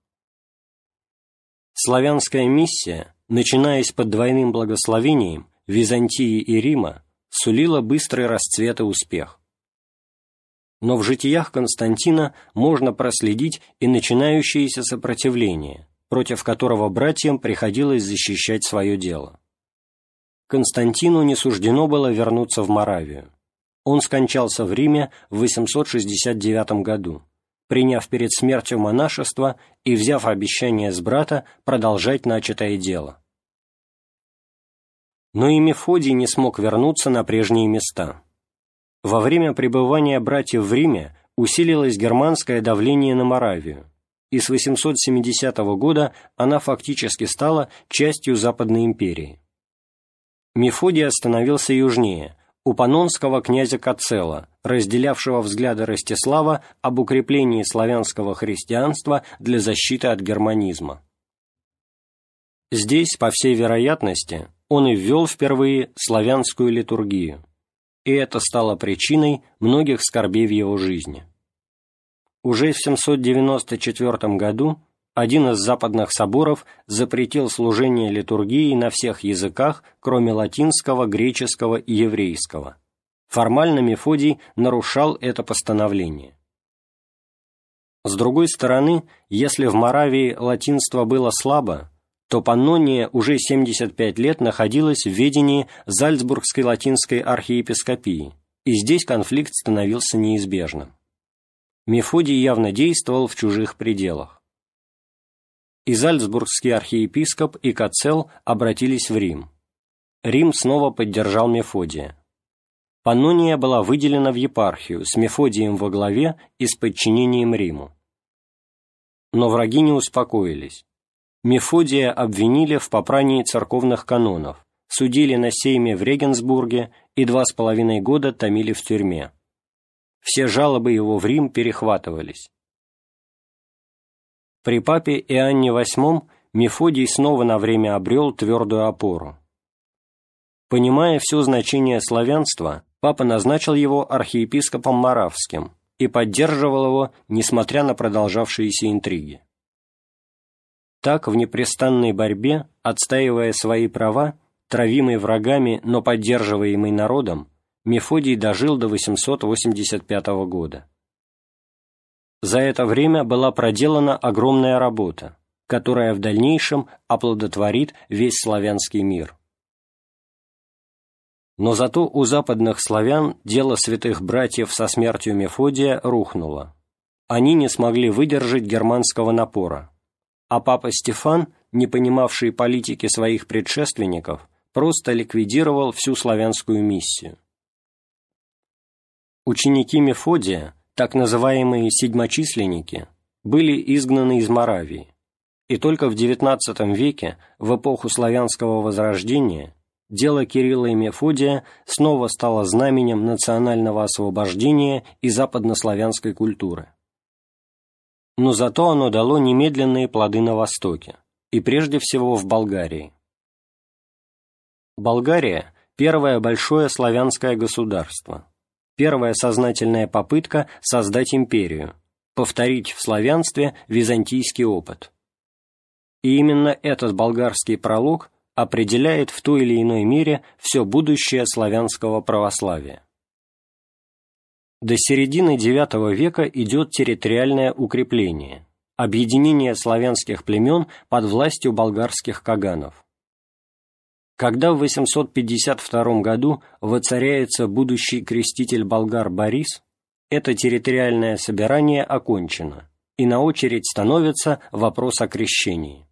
Славянская миссия, начинаясь под двойным благословением Византии и Рима, сулила быстрый расцвет и успех. Но в житиях Константина можно проследить и начинающееся сопротивление, против которого братьям приходилось защищать свое дело. Константину не суждено было вернуться в Моравию. Он скончался в Риме в 869 году, приняв перед смертью монашество и взяв обещание с брата продолжать начатое дело. Но и Мефодий не смог вернуться на прежние места. Во время пребывания братьев в Риме усилилось германское давление на Моравию, и с 870 года она фактически стала частью Западной империи. Мефодий остановился южнее, у панонского князя Кацела, разделявшего взгляды Ростислава об укреплении славянского христианства для защиты от германизма. Здесь, по всей вероятности, он и ввел впервые славянскую литургию, и это стало причиной многих скорбей в его жизни. Уже в 794 году один из западных соборов запретил служение литургии на всех языках, кроме латинского, греческого и еврейского. Формально Мефодий нарушал это постановление. С другой стороны, если в Моравии латинство было слабо, то Паннония уже 75 лет находилась в ведении Зальцбургской латинской архиепископии, и здесь конфликт становился неизбежным. Мефодий явно действовал в чужих пределах. И Зальцбургский архиепископ и Кацел обратились в Рим. Рим снова поддержал Мефодия. Паннония была выделена в епархию с Мефодием во главе и с подчинением Риму, Но враги не успокоились. Мефодия обвинили в попрании церковных канонов, судили на сейме в Регенсбурге и два с половиной года томили в тюрьме. Все жалобы его в Рим перехватывались. При папе Иоанне VIII Мефодий снова на время обрел твердую опору. Понимая все значение славянства, папа назначил его архиепископом Моравским и поддерживал его, несмотря на продолжавшиеся интриги. Так, в непрестанной борьбе, отстаивая свои права, травимый врагами, но поддерживаемый народом, Мефодий дожил до 885 года. За это время была проделана огромная работа, которая в дальнейшем оплодотворит весь славянский мир. Но зато у западных славян дело святых братьев со смертью Мефодия рухнуло. Они не смогли выдержать германского напора, а папа Стефан, не понимавший политики своих предшественников, просто ликвидировал всю славянскую миссию. Ученики Мефодия, так называемые седьмочисленники, были изгнаны из Моравии, и только в XIX веке, в эпоху славянского возрождения, дело Кирилла и Мефодия снова стало знаменем национального освобождения и западнославянской культуры. Но зато оно дало немедленные плоды на Востоке, и прежде всего в Болгарии. Болгария – первое большое славянское государство, первая сознательная попытка создать империю, повторить в славянстве византийский опыт. И именно этот болгарский пролог определяет в той или иной мере все будущее славянского православия. До середины IX века идет территориальное укрепление, объединение славянских племен под властью болгарских каганов. Когда в 852 году воцаряется будущий креститель болгар Борис, это территориальное собирание окончено, и на очередь становится вопрос о крещении.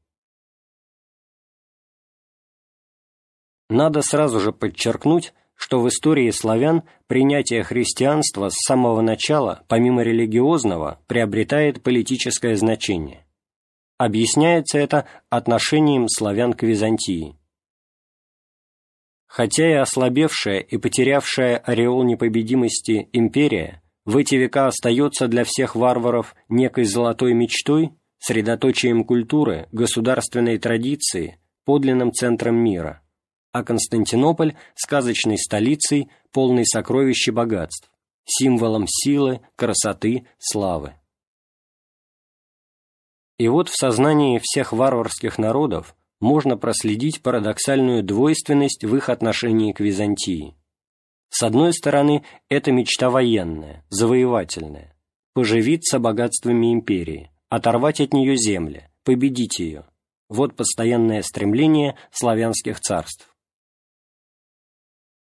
Надо сразу же подчеркнуть, что в истории славян принятие христианства с самого начала, помимо религиозного, приобретает политическое значение. Объясняется это отношением славян к Византии. Хотя и ослабевшая и потерявшая ореол непобедимости империя в эти века остается для всех варваров некой золотой мечтой, средоточием культуры, государственной традиции, подлинным центром мира а Константинополь – сказочной столицей, полной сокровищ и богатств, символом силы, красоты, славы. И вот в сознании всех варварских народов можно проследить парадоксальную двойственность в их отношении к Византии. С одной стороны, это мечта военная, завоевательная, поживиться богатствами империи, оторвать от нее земли, победить ее. Вот постоянное стремление славянских царств.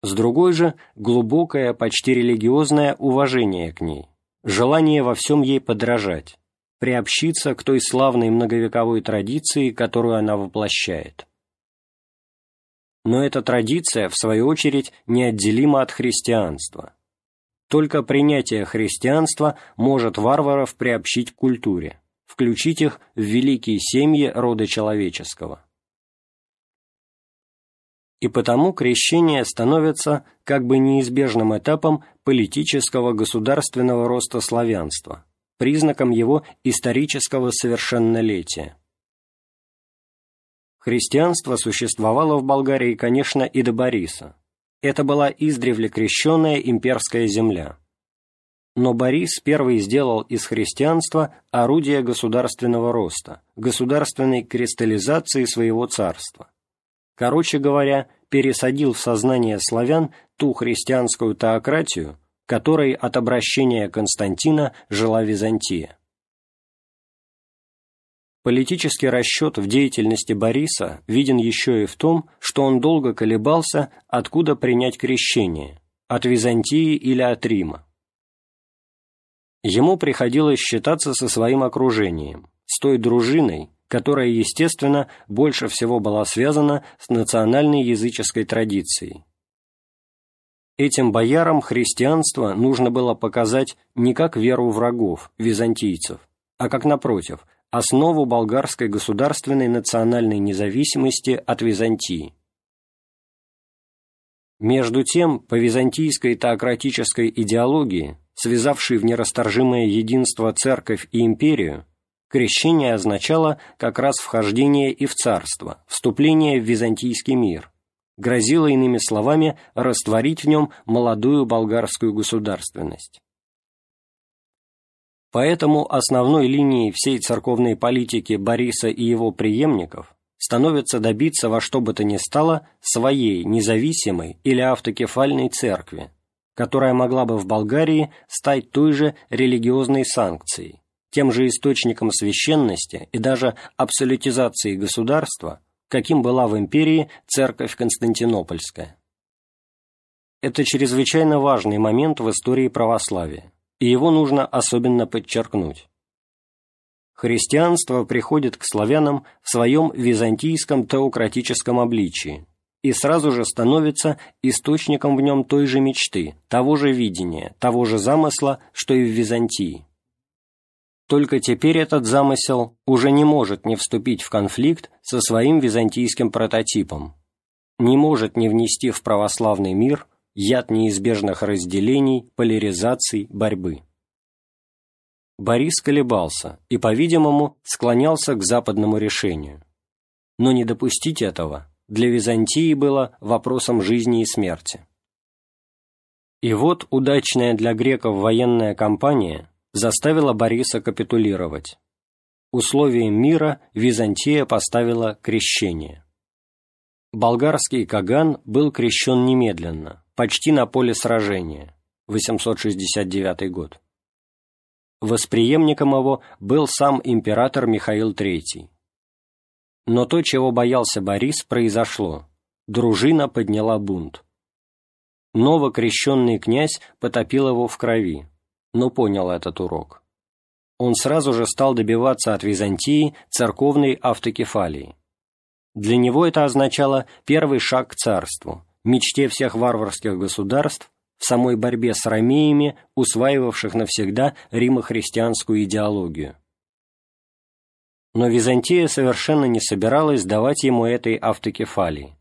С другой же – глубокое, почти религиозное уважение к ней, желание во всем ей подражать, приобщиться к той славной многовековой традиции, которую она воплощает. Но эта традиция, в свою очередь, неотделима от христианства. Только принятие христианства может варваров приобщить к культуре, включить их в великие семьи рода человеческого и потому крещение становится как бы неизбежным этапом политического государственного роста славянства, признаком его исторического совершеннолетия. Христианство существовало в Болгарии, конечно, и до Бориса. Это была издревле крещенная имперская земля. Но Борис первый сделал из христианства орудие государственного роста, государственной кристаллизации своего царства короче говоря, пересадил в сознание славян ту христианскую теократию, которой от обращения Константина жила Византия. Политический расчет в деятельности Бориса виден еще и в том, что он долго колебался, откуда принять крещение – от Византии или от Рима. Ему приходилось считаться со своим окружением, с той дружиной, которая, естественно, больше всего была связана с национальной языческой традицией. Этим боярам христианство нужно было показать не как веру врагов, византийцев, а как, напротив, основу болгарской государственной национальной независимости от Византии. Между тем, по византийской теократической идеологии, связавшей в нерасторжимое единство церковь и империю, крещение означало как раз вхождение и в царство, вступление в византийский мир, грозило иными словами растворить в нем молодую болгарскую государственность. Поэтому основной линией всей церковной политики Бориса и его преемников становится добиться во что бы то ни стало своей независимой или автокефальной церкви, которая могла бы в Болгарии стать той же религиозной санкцией, тем же источником священности и даже абсолютизации государства, каким была в империи церковь Константинопольская. Это чрезвычайно важный момент в истории православия и его нужно особенно подчеркнуть. Христианство приходит к славянам в своем византийском теократическом обличии и сразу же становится источником в нем той же мечты, того же видения, того же замысла, что и в Византии. Только теперь этот замысел уже не может не вступить в конфликт со своим византийским прототипом, не может не внести в православный мир яд неизбежных разделений, поляризаций, борьбы. Борис колебался и, по-видимому, склонялся к западному решению. Но не допустить этого для Византии было вопросом жизни и смерти. И вот удачная для греков военная кампания заставила Бориса капитулировать. Условием мира Византия поставила крещение. Болгарский Каган был крещен немедленно, почти на поле сражения, 869 год. Восприемником его был сам император Михаил III. Но то, чего боялся Борис, произошло. Дружина подняла бунт. Новокрещенный князь потопил его в крови, но понял этот урок. Он сразу же стал добиваться от Византии церковной автокефалии. Для него это означало первый шаг к царству, мечте всех варварских государств, в самой борьбе с ромеями, усваивавших навсегда римо-христианскую идеологию. Но Византия совершенно не собиралась давать ему этой автокефалии.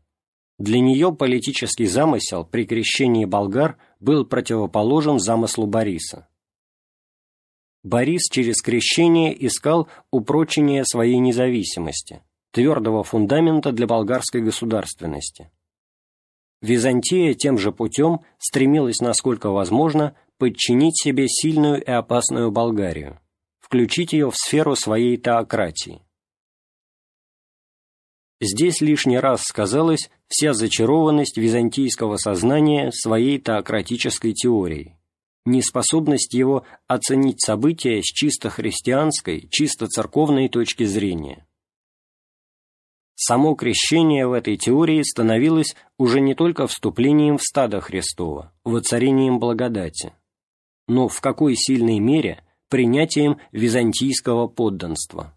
Для нее политический замысел при крещении болгар был противоположен замыслу Бориса. Борис через крещение искал упрочения своей независимости, твердого фундамента для болгарской государственности. Византия тем же путем стремилась, насколько возможно, подчинить себе сильную и опасную Болгарию, включить ее в сферу своей теократии. Здесь лишний раз сказалась вся зачарованность византийского сознания своей теократической теорией, неспособность его оценить события с чисто христианской, чисто церковной точки зрения. Само крещение в этой теории становилось уже не только вступлением в стадо Христова, воцарением благодати, но в какой сильной мере принятием византийского подданства.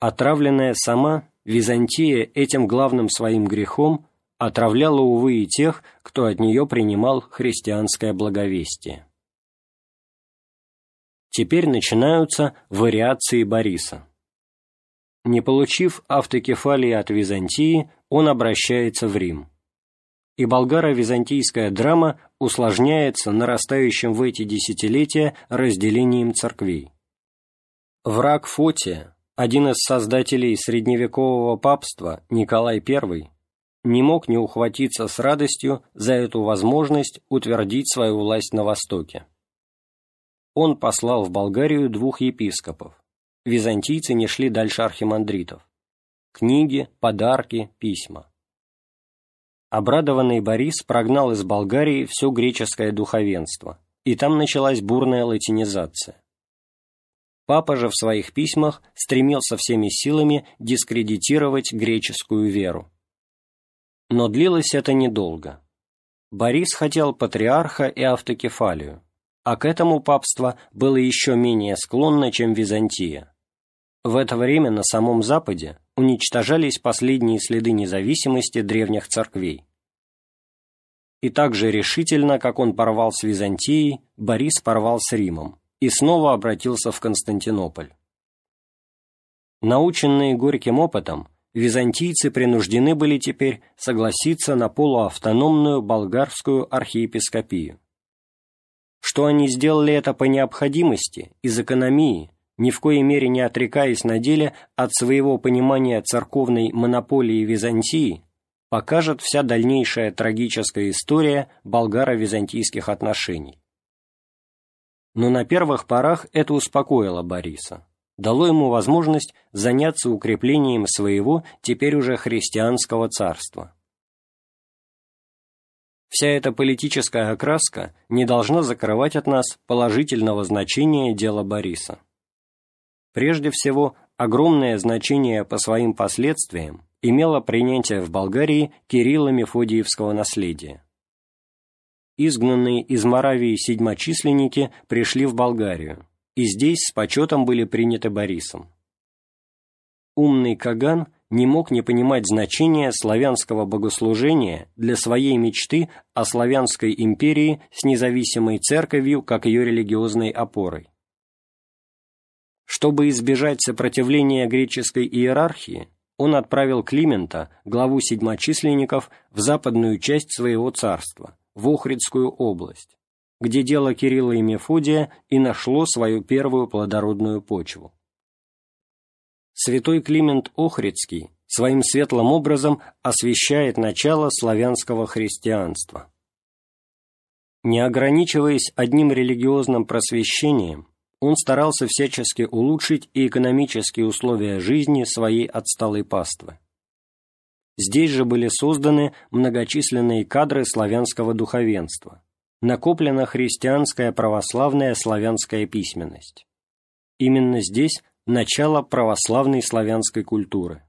Отравленная сама, Византия этим главным своим грехом отравляла, увы, и тех, кто от нее принимал христианское благовестие. Теперь начинаются вариации Бориса. Не получив автокефалии от Византии, он обращается в Рим. И болгаро-византийская драма усложняется нарастающим в эти десятилетия разделением церквей. Враг Фотия, один из создателей средневекового папства, Николай I, не мог не ухватиться с радостью за эту возможность утвердить свою власть на Востоке. Он послал в Болгарию двух епископов, византийцы не шли дальше архимандритов. Книги, подарки, письма. Обрадованный Борис прогнал из Болгарии все греческое духовенство, и там началась бурная латинизация. Папа же в своих письмах стремился всеми силами дискредитировать греческую веру. Но длилось это недолго. Борис хотел патриарха и автокефалию, а к этому папство было еще менее склонно, чем Византия. В это время на самом Западе уничтожались последние следы независимости древних церквей. И так же решительно, как он порвал с Византией, Борис порвал с Римом и снова обратился в Константинополь, Наученные горьким опытом, византийцы принуждены были теперь согласиться на полуавтономную болгарскую архиепископию. Что они сделали это по необходимости, из экономии, ни в коей мере не отрекаясь на деле от своего понимания церковной монополии Византии, покажет вся дальнейшая трагическая история болгаро-византийских отношений. Но на первых порах это успокоило Бориса, дало ему возможность заняться укреплением своего теперь уже христианского царства. Вся эта политическая окраска не должна закрывать от нас положительного значения дела Бориса. Прежде всего, огромное значение по своим последствиям имело принятие в Болгарии Кирилла Мефодиевского наследия. Изгнанные из Моравии седьмочисленники пришли в Болгарию, и здесь с почетом были приняты Борисом. Умный Каган не мог не понимать значения славянского богослужения для своей мечты о славянской империи с независимой церковью как ее религиозной опорой. Чтобы избежать сопротивления греческой иерархии, он отправил Климента, главу седьмочисленников, в западную часть своего царства, в Охридскую область, где дело Кирилла и Мефодия и нашло свою первую плодородную почву. Святой Климент Охридский своим светлым образом освещает начало славянского христианства. Не ограничиваясь одним религиозным просвещением, он старался всячески улучшить и экономические условия жизни своей отсталой паствы. Здесь же были созданы многочисленные кадры славянского духовенства, накоплена христианская православная славянская письменность. Именно здесь начало православной славянской культуры.